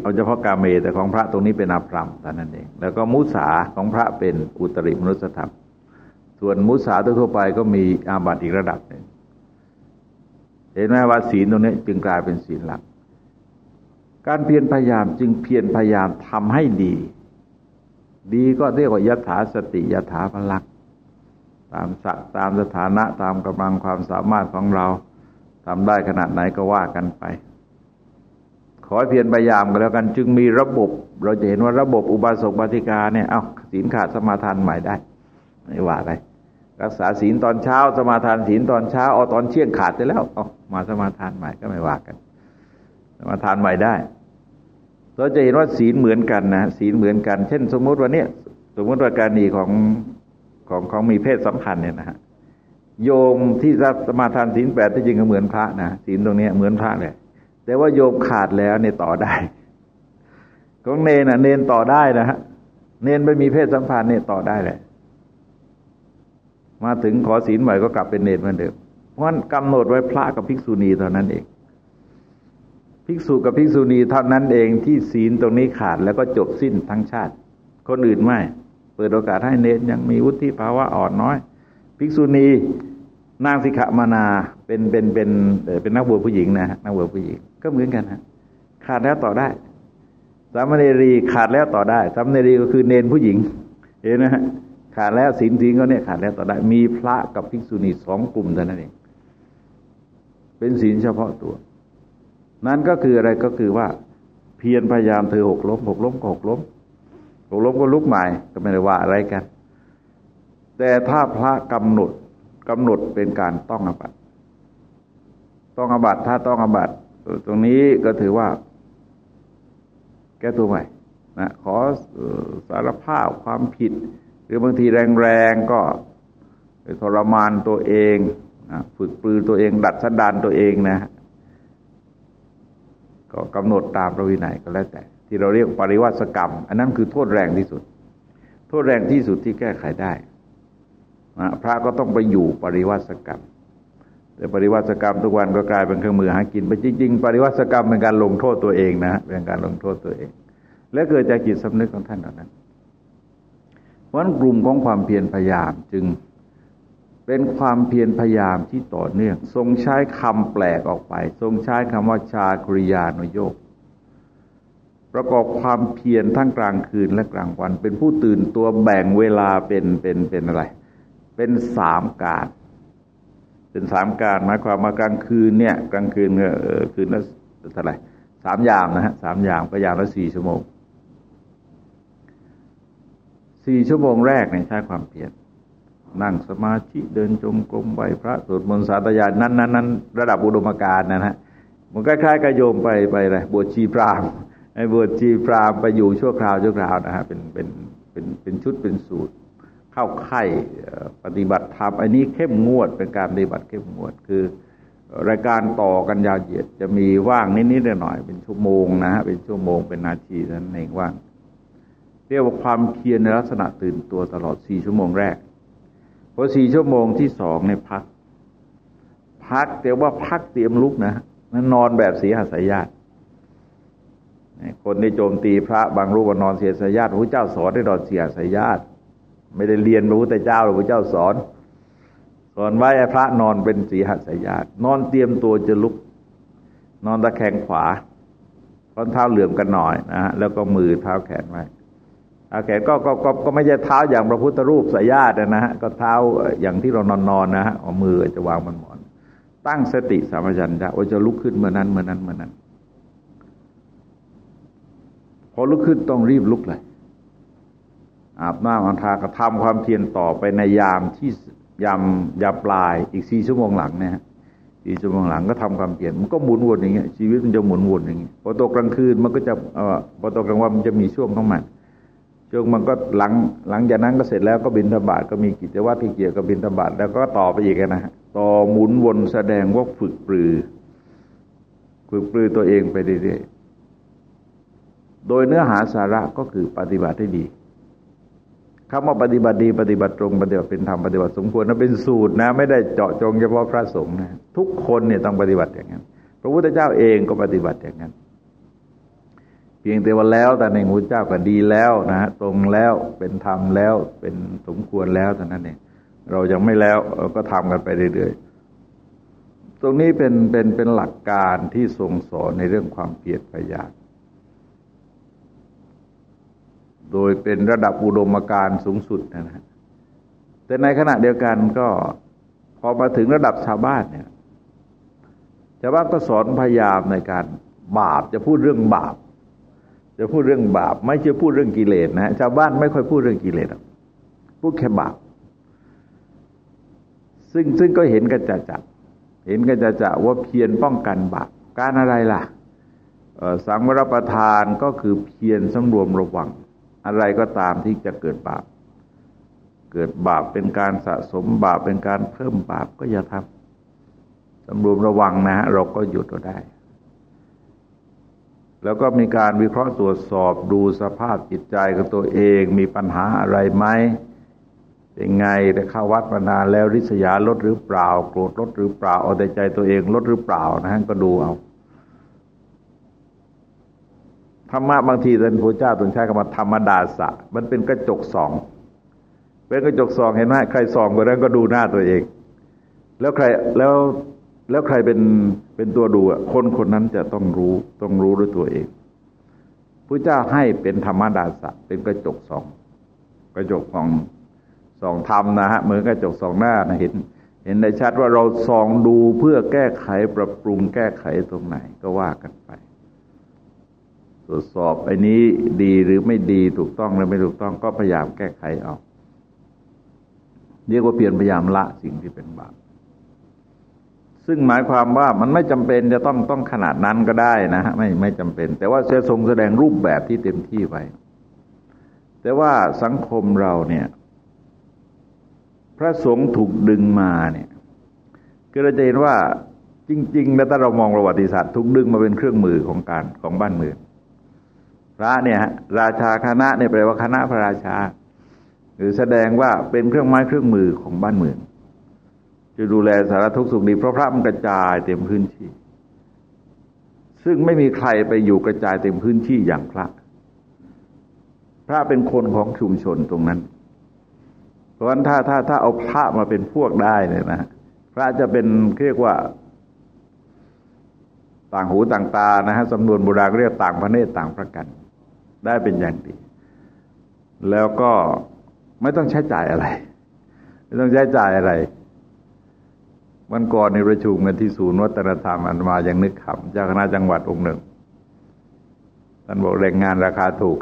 เอาเฉพาะกาเม แต่ของพระตรงนี้เป็นอาพรมแต่นั้นเอง แล้วก็มุสาของพระเป็นอุตริมนุสธรรม ส่วนมุสาทั่วไปก็มีอาบัติอีกระดับหนึ่งเห็นไหมว่าศีลตรงนี้จึงกลายเป็นศีลหลัก การเพียรพยายามจึงเพียรพยายามทำให้ดี ดีก็เรียกว่ายถาสติยถาพลัก ตามสักตามสถานะตามกำลังความสามารถของเราทำได้ขนาดไหนก็ว่ากันไป ขอเพียรพยายามกันแล้วกันจึงมีระบบ เราจะเห็นว่าระบบอุบาสกบาติกาเนี่ยเอาศีลขาดสมาทานใหม่ได้ไม่ว่าอะไรรักษาศีลตอนเช้าสมาทานศีลตอนเช้าเอาตอนเชี่ยงขาดไปแล้วเอามาสมาทานใหม่ก็ไม่ว่ากัน สมาทานใหม่ได้เราจะเห็นว่าศีลเหมือนกันนะศีลเหมือนกัน เช่น สมมุติว่าเนี่ย สมมติว่าการณีของ ของของมีเพศสัมพันธ์เนี่ยนะฮะโยมที่รับสมาทานศีลแปดที่จริงก็เหมือนพระนะศีลตรงนี้เหมือนพระเลยแต่ว่าโยมขาดแล้วเนี่ยต่อได้ของเนนอะเนนต่อได้นะฮะเนนไม่มีเพศสัมพันธ์เนี่ยต่อได้แหละ มาถึงขอศีลใหม่ก็กลับเป็นเนนเหมือนเดิมเพราะฉะนั้นกำหนดไว้พระกับภิกษุณีเท่านั้นเองภิกษุกับภิกษุณีเท่านั้นเองที่ศีลตรงนี้ขาดแล้วก็จบสิ้นทั้งชาติ คนอื่นไม่ เปิดโอกาสให้เนนยังมีวุฒิภาวะอ่อนน้อย ภิกษุณีนางสิกขามานาเป็นเป็นเป็นเป็นนักบวชผู้หญิงนะนักบวชผู้หญิงก็เหมือนกันฮะขาดแล้วต่อได้ สามเณรีขาดแล้วต่อได้ สามเณรีก็คือเนนผู้หญิง เห็นนะฮะขาดแล้วศีลศีลก็เนี่ยขาดแล้วต่อได้ มีพระกับภิกษุณีสองกลุ่มเท่านั้นเอง เป็นศีลเฉพาะตัว นั้นก็คืออะไรก็คือว่า เพียรพยายามเธอหกล้มหกล้มก็หกล้ม หกล้มก็ลุกใหม่ก็ไม่ได้ว่าอะไรกัน แต่ถ้าพระกำหนดกำหนดเป็นการต้องอบัตต้องอบัตถ้าต้องอบัตตรงนี้ก็ถือว่า แก้ตัวใหม่นะขอสารภาพความผิด หรือบางทีแรงๆก็ทรมานตัวเองนะฝึกปลือตัวเอง ดัดสันดานตัวเองนะ ก็กำหนดตามพระวินัยก็แล้วแต่ ที่เราเรียกปริวัติกรรม อันนั้นคือโทษแรงที่สุด โทษแรงที่สุดที่แก้ไขได้พระก็ต้องไปอยู่ปริวัติกรรม แต่ปริวัติกรรมทุกวันก็กลายเป็นเครื่องมือหากินไปจริง ๆ ปริวัติกรรมเป็นการลงโทษตัวเองนะเป็นการลงโทษตัวเอง และเกิดจากจิตสำนึกของท่านเหล่านั้นเพราะนั้นกลุ่มของความเพียรพยายามจึงเป็นความเพียรพยายามที่ต่อเนื่อง ทรงใช้คำแปลกออกไป ทรงใช้คำว่าชากริยานุโยก ประกอบความเพียรทั้งกลางคืนและกลางวัน เป็นผู้ตื่นตัวแบ่งเวลาเป็นเป็นเป็นอะไร เป็นสามการ เป็นสามการหมายความมากลางคืนเนี่ย กลางคืนเออคืนละเท่าไหร่สามยามนะฮะสามยามก็ยามละสี่ชั่วโมงสี่ชั่วโมงแรกเนี่ยใช้ความเพียรนั่งสมาธิเดินจงกรมไหวพระสวดมนต์สาธยายนั้นนั้นนั้นระดับอุดมการนะฮะมันคล้ายๆกับโยมไปไปอะไรบวชชีพราม ไอ้บวชชีพรามไปอยู่ชั่วคราวชั่วคราวนะฮะเป็นเป็นเป็นเป็นชุดเป็นสูตร เข้าไข่ปฏิบัติธรรมอันนี้เข้มงวดเป็นการปฏิบัติเข้มงวดคือ รายการต่อกันยาวเหยียดจะมีว่างนิดๆหน่อยเป็นชั่วโมงนะฮะเป็นชั่วโมงเป็นนาทีนั้นเองว่างเรียกว่าความเพียรในลักษณะตื่นตัวตลอดสี่ชั่วโมงแรกพอสี่ชั่วโมงที่สองในพัก พักแต่ว่าพักเตรียมลุกนะนั่นนอนแบบสีหสายญาติ คนที่โจมตีพระบางรูปว่านอนเสียสายญาติพระเจ้าสอนให้นอนเสียสายญาติไม่ได้เรียนพระพุทธเจ้าหรือพระเจ้าสอน สอนไว้พระนอนเป็นสีหัสยาตนอนเตรียมตัวจะลุก นอนตะแคงขวาข้อเท้าเหลื่อมกันหน่อยนะฮะแล้วก็มือเท้าแขนไว้เท้าแขนก็ก็ก็ก็ไม่ใช่เท้าอย่างพระพุทธรูปสายญาตินะฮะก็เท้าอย่างที่เรานอนนอนนะฮะเอามือจะวางบนหมอน ตั้งสติสามัญญะว่าจะลุกขึ้นเมื่อนั้นเมื่อนั้นเมื่อนั้น อลุกขึ้นต้องรีบลุกเลย อาบน้ำอันทากระทำความเพียรต่อไปในยามที่ยามยามปลายอีกสี่ชั่วโมงหลังเนี่ยสี่ชั่วโมงหลังก็ทำความเพียรมันก็หมุนวนอย่างเงี้ยชีวิตมันจะหมุนวนอย่างเงี้ยพอตกกลางคืนมันก็จะเอ่อพอตกกลางวันมันจะมีช่วงของมันช่วงมันก็หลังหลังจากนั้นก็เสร็จแล้วก็บินธบาตก็มีกิจวัตรที่เกี่ยวกับบินธบาตแล้วก็ต่อไปอีกนะฮะต่อหมุนวนแสดงว่าฝึกปรือ ฝึกปลือตัวเองไปเรื่อยๆ โดยเนื้อหาสาระก็คือปฏิบัติให้ดีคำว่าปฏิบัติดีปฏิบัติตรงปฏิบัติเป็นธรรมปฏิบัติสมควรนั้นเป็นสูตรนะ ไม่ได้เจาะจงเฉพาะพระสงฆ์นะทุกคนเนี่ยต้องปฏิบัติอย่างนั้นพระพุทธเจ้าเองก็ปฏิบัติอย่างนั้น เพียงแต่ว่าแล้วแต่ในพระเจ้าก็ดีแล้วนะฮะตรงแล้วเป็นธรรมแล้วเป็นสมควรแล้วเท่านั้นเองเรายังไม่แล้วก็ทำกันไปเรื่อยๆตรงนี้เป็นเป็นเป็นหลักการที่ทรงสอนในเรื่องความเพียรพยายาม โดยเป็นระดับอุดมการณ์สูงสุดนะฮะแต่ในขณะเดียวกันก็พอมาถึงระดับชาวบ้านเนี่ยชาวบ้านก็สอนพยายามในการบาปจะพูดเรื่องบาป จะพูดเรื่องบาป ไม่ใช่พูดเรื่องกิเลสนะชาวบ้านไม่ค่อยพูดเรื่องกิเลสพูดแค่บาป ซึ่งซึ่งก็เห็นกันจะจะเห็นกันจะจะว่าเพียรป้องกันบาป การอะไรล่ะสังวรประทานก็คือเพียรสำรวมระวัง อะไรก็ตามที่จะเกิดบาป เกิดบาปเป็นการสะสมบาปเป็นการเพิ่มบาปก็อย่าทำสำรวมระวังนะฮะเราก็หยุดเราได้ แล้วก็มีการวิเคราะห์ตรวจสอบดูสภาพจิตใจของตัวเองมีปัญหาอะไรไหมเป็นไงแต่เข้าวัดมานานแล้วริษยาลดหรือเปล่า โกรธลดหรือเปล่าเอาแต่ใจตัวเองลดหรือเปล่านะฮะก็ดูเอา ธรรมะบางทีท่านพระเจ้าตรงใช้คำว่าธรรมดาสะ มันเป็นกระจกสองเป็นกระจกสองเห็นไหมใครส่องไปนั้นก็ดูหน้าตัวเอง แล้วใครแล้วแล้วใครเป็นเป็นตัวดูอะคนคนนั้นจะต้องรู้ต้องรู้ด้วยตัวเองพระเจ้าให้เป็นธรรมดาสะเป็นกระจกสอง กระจกของสองธรรมนะฮะเหมือนกระจกสองหน้านะเห็น เห็นได้ชัดว่าเราส่องดูเพื่อแก้ไขปรับปรุงแก้ไขตรงไหนก็ว่ากันไป ตรวจสอบไอ้นี้ดีหรือไม่ดีถูกต้องหรือไม่ถูกต้องก็พยายามแก้ไขเอาเรียกว่าเปลี่ยนพยายามละสิ่งที่เป็นบาปซึ่งหมายความว่ามันไม่จำเป็นจะต้องต้องขนาดนั้นก็ได้นะฮะไม่ไม่จำเป็น แต่ว่าเสทรงแสดงรูปแบบที่เต็มที่ไป แต่ว่าสังคมเราเนี่ย พระสงฆ์ถูกดึงมาเนี่ยก็เราจะเห็นว่าจริง ๆ แล้วถ้าเรามองประวัติศาสตร์ถูกดึงมาเป็นเครื่องมือของการของบ้านเมือง พระเนี่ยราชาคณะเนี่ยแปลว่าคณะพระราชา หรือแสดงว่าเป็นเครื่องไม้เครื่องมือของบ้านเมืองจะดูแลสารทุกข์สุขดีเพราะพระมันกระจายเต็มพื้นที่ ซึ่งไม่มีใครไปอยู่กระจายเต็มพื้นที่อย่างพระ พระเป็นคนของชุมชนตรงนั้น เพราะฉะนั้นถ้าถ้าถ้าเอาพระมาเป็นพวกได้เนี่ยนะพระจะเป็นเรียกว่า ต่างหูต่างตานะฮะสำนวนโบราณเรียกต่างพระเนตรต่างพระกัน ได้เป็นอย่างดี แล้วก็ไม่ต้องใช้จ่ายอะไร ไม่ต้องใช้จ่ายอะไร วันก่อนในประชุมกันที่ศูนย์วัฒนธรรมอันมาอย่างนึกขำเจ้าคณะจังหวัดองค์หนึ่งท่านบอกแรงงานราคาถูก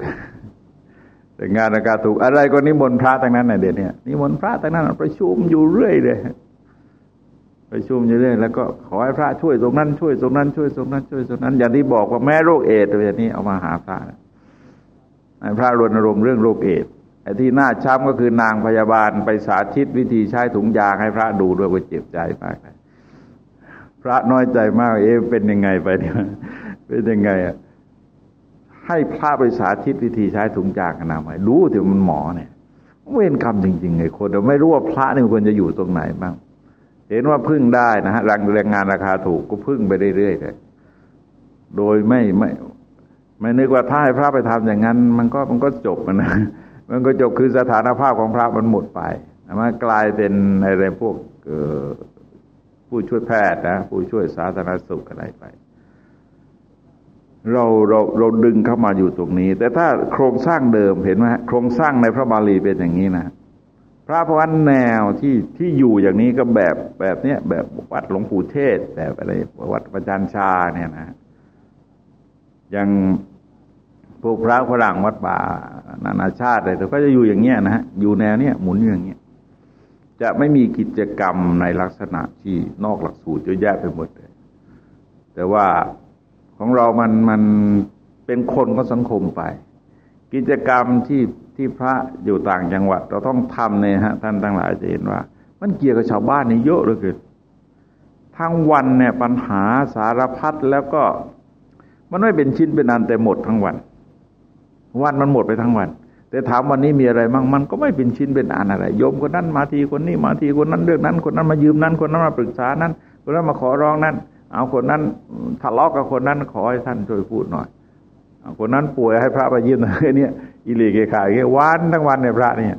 แรงงานราคาถูก อะไรก็นิมนต์พระทั้งนั้นในเดี๋ยวนี้นิมนต์พระทั้งนั้นประชุมอยู่เรื่อยเลยประชุมอยู่เรื่อยแล้วก็ขอให้พระช่วยตรงนั้นช่วยตรงนั้นช่วยตรงนั้นช่วยตรงนั้น อย่างที่บอกว่าแม่โรคเอดตัวนี้เอามาหาพระ พระรณรงค์เรื่องโรคเอดไอ้ที่น่าช้ำก็คือนางพยาบาลไปสาธิตวิธีใช้ถุงยางให้พระดูด้วยว่าเจ็บใจมากพระน้อยใจมาก เอ๊ะเป็นยังไงไปเนี่ยเป็นยังไงอะให้พระไปสาธิตวิธีใช้ถุงยางขนาดไหนรู้ที่มันหมอเนี่ย เวรกรรมจริงๆไอ้คนเราไม่รู้ว่าพระนี่ควรจะอยู่ตรงไหนบ้าง เห็นว่าพึ่งได้นะฮะแรงงานราคาถูกก็พึ่งไปเรื่อยๆเลยโดยไม่ไม่ ไม่นึกว่าถ้าให้พระไปทำอย่างนั้น มันก็มันก็จบนะมันก็จบคือสถานภาพของพระมันหมดไปมันกลายเป็นอะไรพวกผู้ช่วยแพทย์นะผู้ช่วยสาธารณสุขอะไรไป เราเราเราดึงเข้ามาอยู่ตรงนี้ แต่ถ้าโครงสร้างเดิมเห็นไหมโครงสร้างในพระบาลีเป็นอย่างนี้นะ พระพวันแนวที่ที่อยู่อย่างนี้ก็แบบแบบเนี้ยแบบวัดหลวงปู่เทศแบบอะไรวัดประจันชาเนี่ยนะ อย่างพวกพระฝรั่งวัดป่านานาชาติอะไรแต่ก็จะอยู่อย่างเงี้ยนะฮะอยู่แนวเนี้ยหมุนอย่างเงี้ยจะไม่มีกิจกรรมในลักษณะที่นอกหลักสูตรเยอะแยะไปหมดเลยแต่ว่าของเรามันมันเป็นคนก็สังคมไป กิจกรรมที่ที่พระอยู่ต่างจังหวัด เราต้องทำเนี่ยฮะท่านทั้งหลายจะเห็นว่า มันเกี่ยวกับชาวบ้านนี่เยอะเลยเกินทั้งวันเนี่ยปัญหาสารพัดแล้วก็ มันไม่เป็นชิ้นเป็นอันแต่หมดทั้งวัน วันมันหมดไปทั้งวัน แต่ถามวันนี้มีอะไรมั่งมันก็ไม่เป็นชิ้นเป็นอันอะไรโยมคนนั้นมาทีคนนี้มาทีคนนั้นเรื่องนั้น คนนั้นมายืมนั้น คนนั้นมาปรึกษานั้นคนนั้นมาขอร้องนั้น เอาคนนั้นทะเลาะกับคนนั้นขอให้ท่านช่วยพูดหน่อยเอาคนนั้นป่วยให้พระไปยืมหน่อยเนี่ยอิเลเกขายเงี้ยวันทั้งวันในพระเนี่ย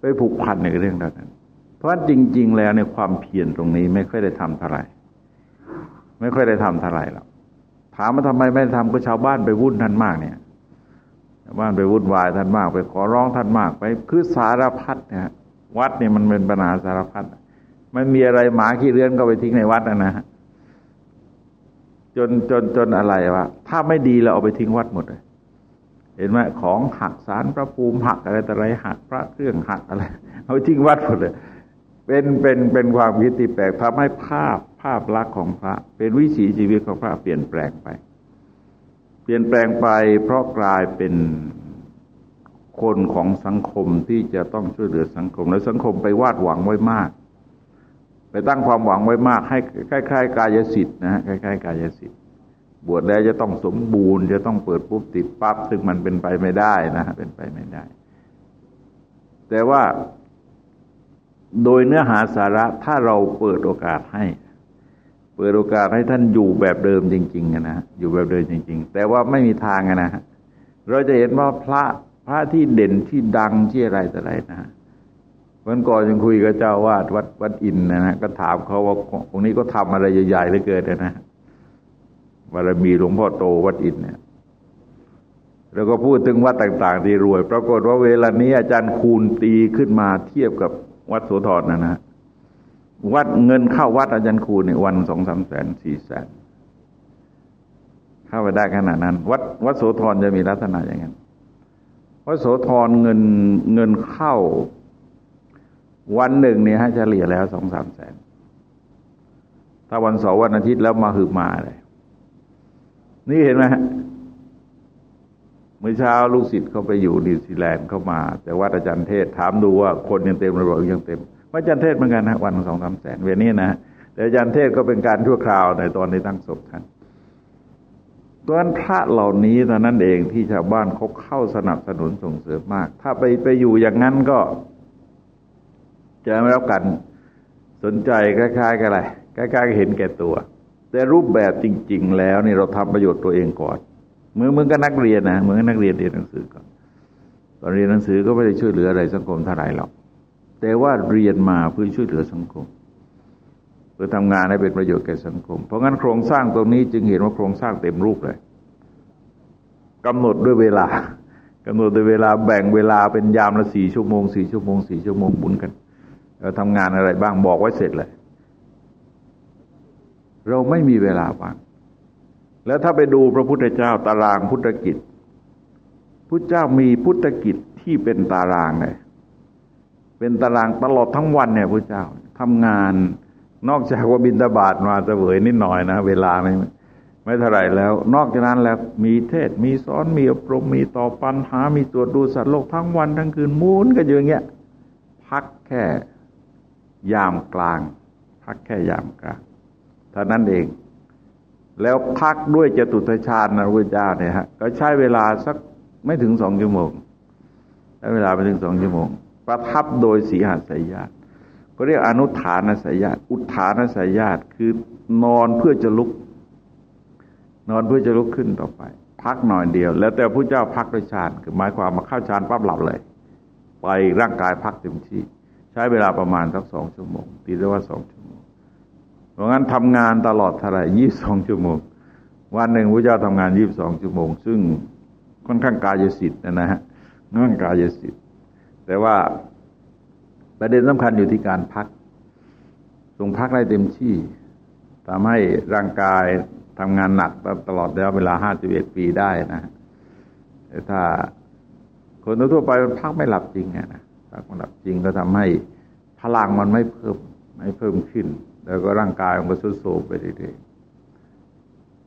ไปผูกพันในเรื่องนั้นเพราะจริง ๆ แล้วในความเพียรตรงนี้ไม่ค่อยได้ทำเท่าไหร่ไม่ค่อยได้ทำเท่าไหร่หรอก ถามมาทำไมไม่ทำก็ชาวบ้านไปวุ่นท่านมากเนี่ยชาวบ้านไปวุ่นวายท่านมาก ไปขอร้องท่านมากไปคือสารพัดเนี่ยวัดเนี่ยมันเป็นปัญหาสารพัดไม่มีอะไรหมาขี้เรือนก็ไปทิ้งในวัดนะนะจนจนจนอะไรวะถ้าไม่ดีเราเอาไปทิ้งวัดหมดเลยเห็นไหมของหักสารพระภูมิหักอะไรแต่ไรหักพระเครื่องหักอะไร เอาทิ้งวัดหมดเลย เป็นเป็นเป็นความคิดที่แปลกทำให้ภาพ ภาพลักษณ์ของพระ เป็นวิถีชีวิตของพระเปลี่ยนแปลงไป เปลี่ยนแปลงไป เพราะกลายเป็นคนของสังคมที่จะต้องช่วยเหลือสังคม แล้วสังคมไปวาดหวังไว้มาก ไปตั้งความหวังไว้มาก ให้คล้ายๆ กายสิทธิ์นะฮะคล้ายๆ กายสิทธิ์บวชแล้วจะต้องสมบูรณ์ จะต้องเปิดปุ๊บติดปั๊บซึ่งมันเป็นไปไม่ได้นะเป็นไปไม่ได้ แต่ว่าโดยเนื้อหาสาระถ้าเราเปิดโอกาสให้ ปิดโอกาสให้ท่านอยู่แบบเดิมจริง ๆนะอยู่แบบเดิมจริง ๆ แต่ว่าไม่มีทางนะฮะเราจะเห็นว่าพระพระที่เด่นที่ดังที่อะไรแต่ไรนะวันก่อนยังคุยกับเจ้าวาดวัดวัดอินนะนะก็ถามเขาว่าองค์นี้ก็ทำอะไรใหญ่ๆเลยเกิดนะบารมีหลวงพ่อโตวัดอินเนี่ย แล้วก็พูดถึงวัดต่าง ๆ ที่รวย ปรากฏว่าเวลานี้อาจารย์คูณตีขึ้นมาเทียบกับวัดโสธรนะนะ วัดเงินเข้าวัดอาจารย์คูเนี่ยวันสองสามแสนสี่แสนเข้าไปได้ขนาดนั้น วัดวัดโสธรจะมีลักษณะอย่างนั้นวัดโสธรเงินเงินเข้า วันหนึ่งเนี่ยฮะเฉลี่ยแล้วสองสามแสนถ้าวันเสาร์วันอาทิตย์แล้วมาหืบมาเลย นี่เห็นไหมเมื่อเช้าลูกศิษย์เขาไปอยู่นิวซีแลนด์เข้ามา แต่ว่าอาจารย์เทศถามดูว่าคนยังเต็มหรือเปล่ายังเต็ม ว่าอาจารย์เทศเหมือนกันนะวันสองสามแสนเวนี้นะแต่อาจารย์เทศก็เป็นการชั่วคราวในตอนในตั้งศพท่านตอนพระเหล่านี้ตอนนั้นเองที่ชาวบ้านเขาเข้าสนับสนุนส่งเสริมมาก ถ้าไปไปอยู่อย่างนั้นก็ จะไม่รับกันสนใจคล้ายๆกันอะไรคล้ายๆเห็นแก่ตัว แต่รูปแบบจริง ๆ แล้วนี่เราทำประโยชน์ตัวเองก่อนเมื่อมึงก็นักเรียนนะเหมือนนักเรียนเรียนหนังสือก่อนตอนเรียนหนังสือก็ไม่ได้ช่วยเหลืออะไรสังคมเท่าไรหรอก แต่ว่าเรียนมาเพื่อช่วยเหลือสังคม เพื่อทำงานให้เป็นประโยชน์แก่สังคม เพราะงั้นโครงสร้างตรงนี้จึงเห็นว่าโครงสร้างเต็มรูปเลยกำหนดด้วยเวลากำหนดด้วยเวลาแบ่งเวลาเป็นยามละสี่ชั่วโมงสี่ชั่วโมงสี่ชั่วโมงบุญกันเราทำงานอะไรบ้างบอกไว้เสร็จเลย เราไม่มีเวลาว่าง แล้วถ้าไปดูพระพุทธเจ้าตารางพุทธกิจ พุทธเจ้ามีพุทธกิจที่เป็นตารางเลย เป็นตารางตลอดทั้งวันเนี่ยพระเจ้าทำงานนอกจากว่าบินตบาทมาเสวยนิดหน่อยนะ เวลาไม่ไม่เท่าไรแล้ว นอกจากนั้นแล้วมีเทศมีสอนมีอบรมมีต่อปัญหา มีตรวจดูสัตว์โลกทั้งวันทั้งคืนมูนกันอยู่อย่างเงี้ยพักแค่ยามกลาง พักแค่ยามกลางเท่านั้นเอง แล้วพักด้วยจตุตฌานนะพระเจ้าเนี่ยฮะก็ใช้เวลาสักไม่ถึงสองชั่วโมงใช้เวลาไม่ถึงสองชั่วโมง ประทับโดยสีหัสยญาติก็เรียกอนุฐานสยญาติอุทานสยญาติคือนอนเพื่อจะลุก นอนเพื่อจะลุกขึ้นต่อไป พักหน่อยเดียว แล้วแต่พระเจ้าพักด้วยฌานคือหมายความมาเข้าฌานปั๊บหลับเลย ไปร่างกายพักเต็มที่ ใช้เวลาประมาณสักสองชั่วโมงตีได้ว่าสองชั่วโมงเพราะงั้นทำงานตลอดเท่าไหร่ยี่สองชั่วโมง วันหนึ่งพระเจ้าทำงานยี่บสองชั่วโมง ซึ่งค่อนข้างกายสิทธิ์นะฮะนั่นกายสิทธิ แต่ว่าประเด็นสำคัญอยู่ที่การพักทรงพักได้เต็มที่ทำให้ร่างกายทำงานหนักตลอดแล้วเวลาห้าสิบเอ็ดปีได้นะแต่ถ้าคนทั่วไปมันพักไม่หลับจริงนะพักไม่หลับจริงก็ทำให้พลังมันไม่เพิ่มไม่เพิ่มขึ้น แล้วก็ร่างกายมันก็สุดโทรมไปเรื่อย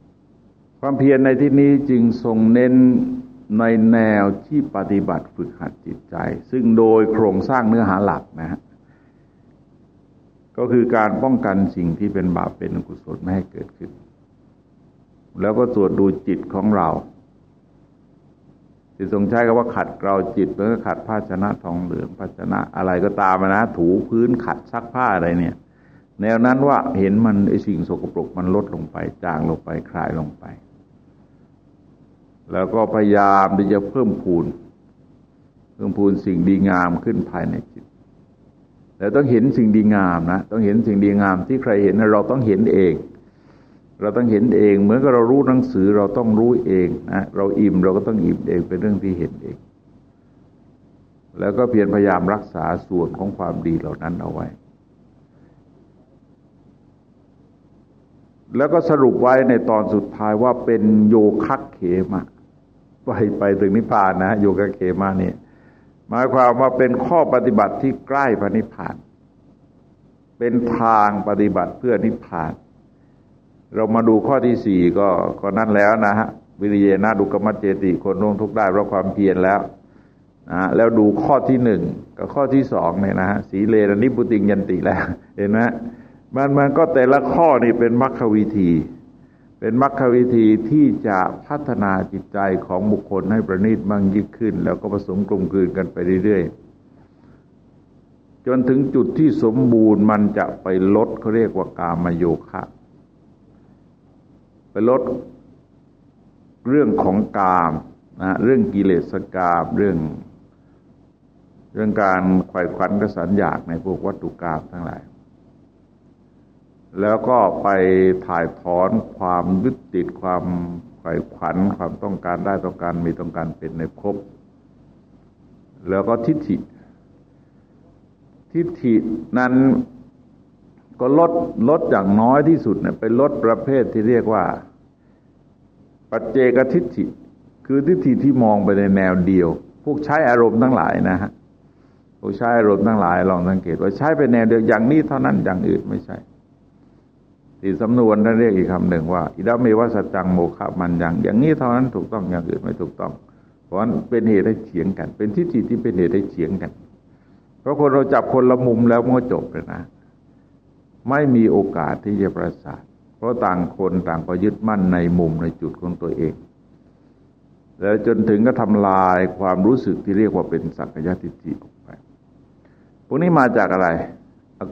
ๆความเพียรในที่นี้จึงทรงเน้น ในแนวที่ปฏิบัติฝึกหัดจิตใจ ซึ่งโดยโครงสร้างเนื้อหาหลักนะฮะก็คือการป้องกันสิ่งที่เป็นบาปเป็นอกุศลไม่ให้เกิดขึ้น แล้วก็ตรวจดูจิตของเราที่ทรงใช้คำว่าขัดเกลาจิตเมื่อขัดภาชนะทองเหลืองภาชนะอะไรก็ตามนะ ถูพื้นขัดซักผ้าอะไรเนี่ย แนวนั้นว่าเห็นมันไอสิ่งสกปรกมันลดลงไปจางลงไปคลายลงไป แล้วก็พยายามที่จะเพิ่มพูน เพิ่มพูนสิ่งดีงามขึ้นภายในจิตแต่ต้องเห็นสิ่งดีงามนะ ต้องเห็นสิ่งดีงามที่ใครเห็นเราต้องเห็นเอง เราต้องเห็นเอง เหมือนกับเรารู้หนังสือเราต้องรู้เองนะเราอิ่มเราก็ต้องอิ่มเองเป็นเรื่องที่เห็นเอง แล้วก็เพียรพยายามรักษาส่วนของความดีเหล่านั้นเอาไว้ แล้วก็สรุปไว้ในตอนสุดท้ายว่าเป็นโยคะเขมะ ไปไปถึงนิพพานนะโยคะเขมะนี่หมายความว่าเป็นข้อปฏิบัติที่ใกล้พระนิพพาน เป็นทางปฏิบัติเพื่อนิพพาน เรามาดูข้อที่สี่ก็ก็นั่นแล้วนะฮะวิริยนาดุกมัจเจติคนร่วงทุกได้เพราะความเพียรแล้วนะแล้วดูข้อที่หนึ่งกับข้อที่สองเนี่ยนะฮะสีเลนนิพุติงยันติแล้ว เห็นไหมมันมันก็แต่ละข้อนี่เป็นมรรควิธี เป็นมรรควิธีที่จะพัฒนาจิตใจของบุคคลให้ประณีตมั่งยิ่งขึ้น แล้วก็ผสมกลมกลืนกันไปเรื่อยๆ จนถึงจุดที่สมบูรณ์มันจะไปลดเขาเรียกว่ากามโยคะไปลดเรื่องของกามนะเรื่องกิเลสกามเรื่อง เรื่องการไขว่ควันกระสันอยากในพวกวัตถุกรรมทั้งหลาย แล้วก็ไปถ่ายถอนความยึดติดความไขว่ขวัญความต้องการได้ต้องการมีต้องการเป็นในภพแล้วก็ทิฏฐิ ทิฏฐินั้นก็ลดลดอย่างน้อยที่สุดเนี่ยไปลดประเภทที่เรียกว่า ปัจเจกทิฏฐิ คือทิฏฐิที่มองไปในแนวเดียว พวกใช้อารมณ์ทั้งหลายนะฮะพวกใช้อารมณ์ทั้งหลายลองสังเกตว่าใช้ไปแนวเดียวอย่างนี้เท่านั้นอย่างอื่นไม่ใช่ ที่สำนวนท่านเรียกอีกคำหนึ่งว่าอิดาเมวัสจังโมฆะมันยังอย่างนี้เท่านั้นถูกต้องอย่างอื่นไม่ถูกต้อง เพราะเป็นเหตุให้เฉียงกัน เป็นทิฏฐิที่เป็นเหตุให้เฉียงกัน เพราะคนเราจับคนละมุมแล้วมันก็จบเลยนะ ไม่มีโอกาสที่จะประสานเพราะต่างคนต่างก็ยึดมั่นในมุมในจุดของตัวเอง แล้วจนถึงก็ทำลายความรู้สึกที่เรียกว่าเป็นสักยทิฏฐิออกไปพวกนี้มาจากอะไร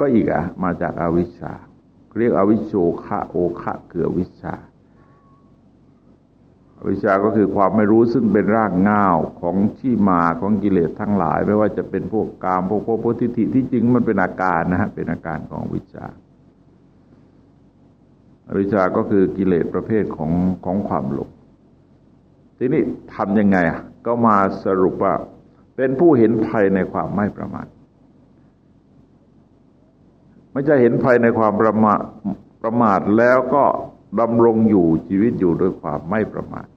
ก็อีกอะมาจากอาวิชชา เรียกอวิชโชคะโอคะเกือวิชาอวิชาก็คือความไม่รู้ซึ่งเป็นรากง่าวของที่มาของกิเลสทั้งหลาย ไม่ว่าจะเป็นพวกกามพวกพวกทิฏฐิที่จริงมันเป็นอาการนะฮะเป็นอาการของวิชาอวิชาก็คือกิเลสประเภทของของความหลงทีนี้ทำยังไงอะก็มาสรุปว่าเป็นผู้เห็นภัยในความไม่ประมาท ไม่ใช่เห็นภัยในความประมาทประมาทแล้วก็ดำรงอยู่ชีวิตอยู่ด้วยความไม่ประมาท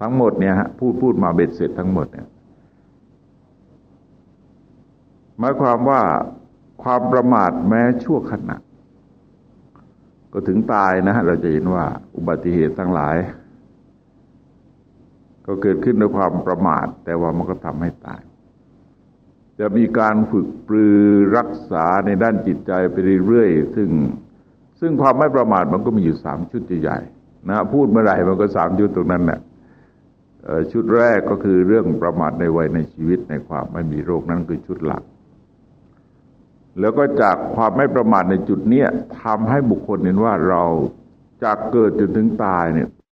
ทั้งหมดเนี่ยฮะพูดพูดมาเบ็ดเสร็จทั้งหมดเนี่ยหมายความว่าความประมาทแม้ชั่วขณะก็ถึงตายนะฮะเราจะเห็นว่าอุบัติเหตุทั้งหลาย ก็เกิดขึ้นด้วยความประมาท แต่ว่ามันก็ทำให้ตาย จะมีการฝึกปรือรักษาในด้านจิตใจไปเรื่อยๆ ซึ่งซึ่งความไม่ประมาทมันก็มีอยู่สามชุดใหญ่ๆนะพูดเมื่อไหร่มันก็สามชุดตรงนั้นแหละชุดแรกก็คือเรื่องประมาทในวัยในชีวิตในความไม่มีโรคนั้นคือชุดหลัก แล้วก็จากความไม่ประมาทในจุดเนี้ยทำให้บุคคลเห็นว่าเราจากเกิดจนถึงตายเนี่ย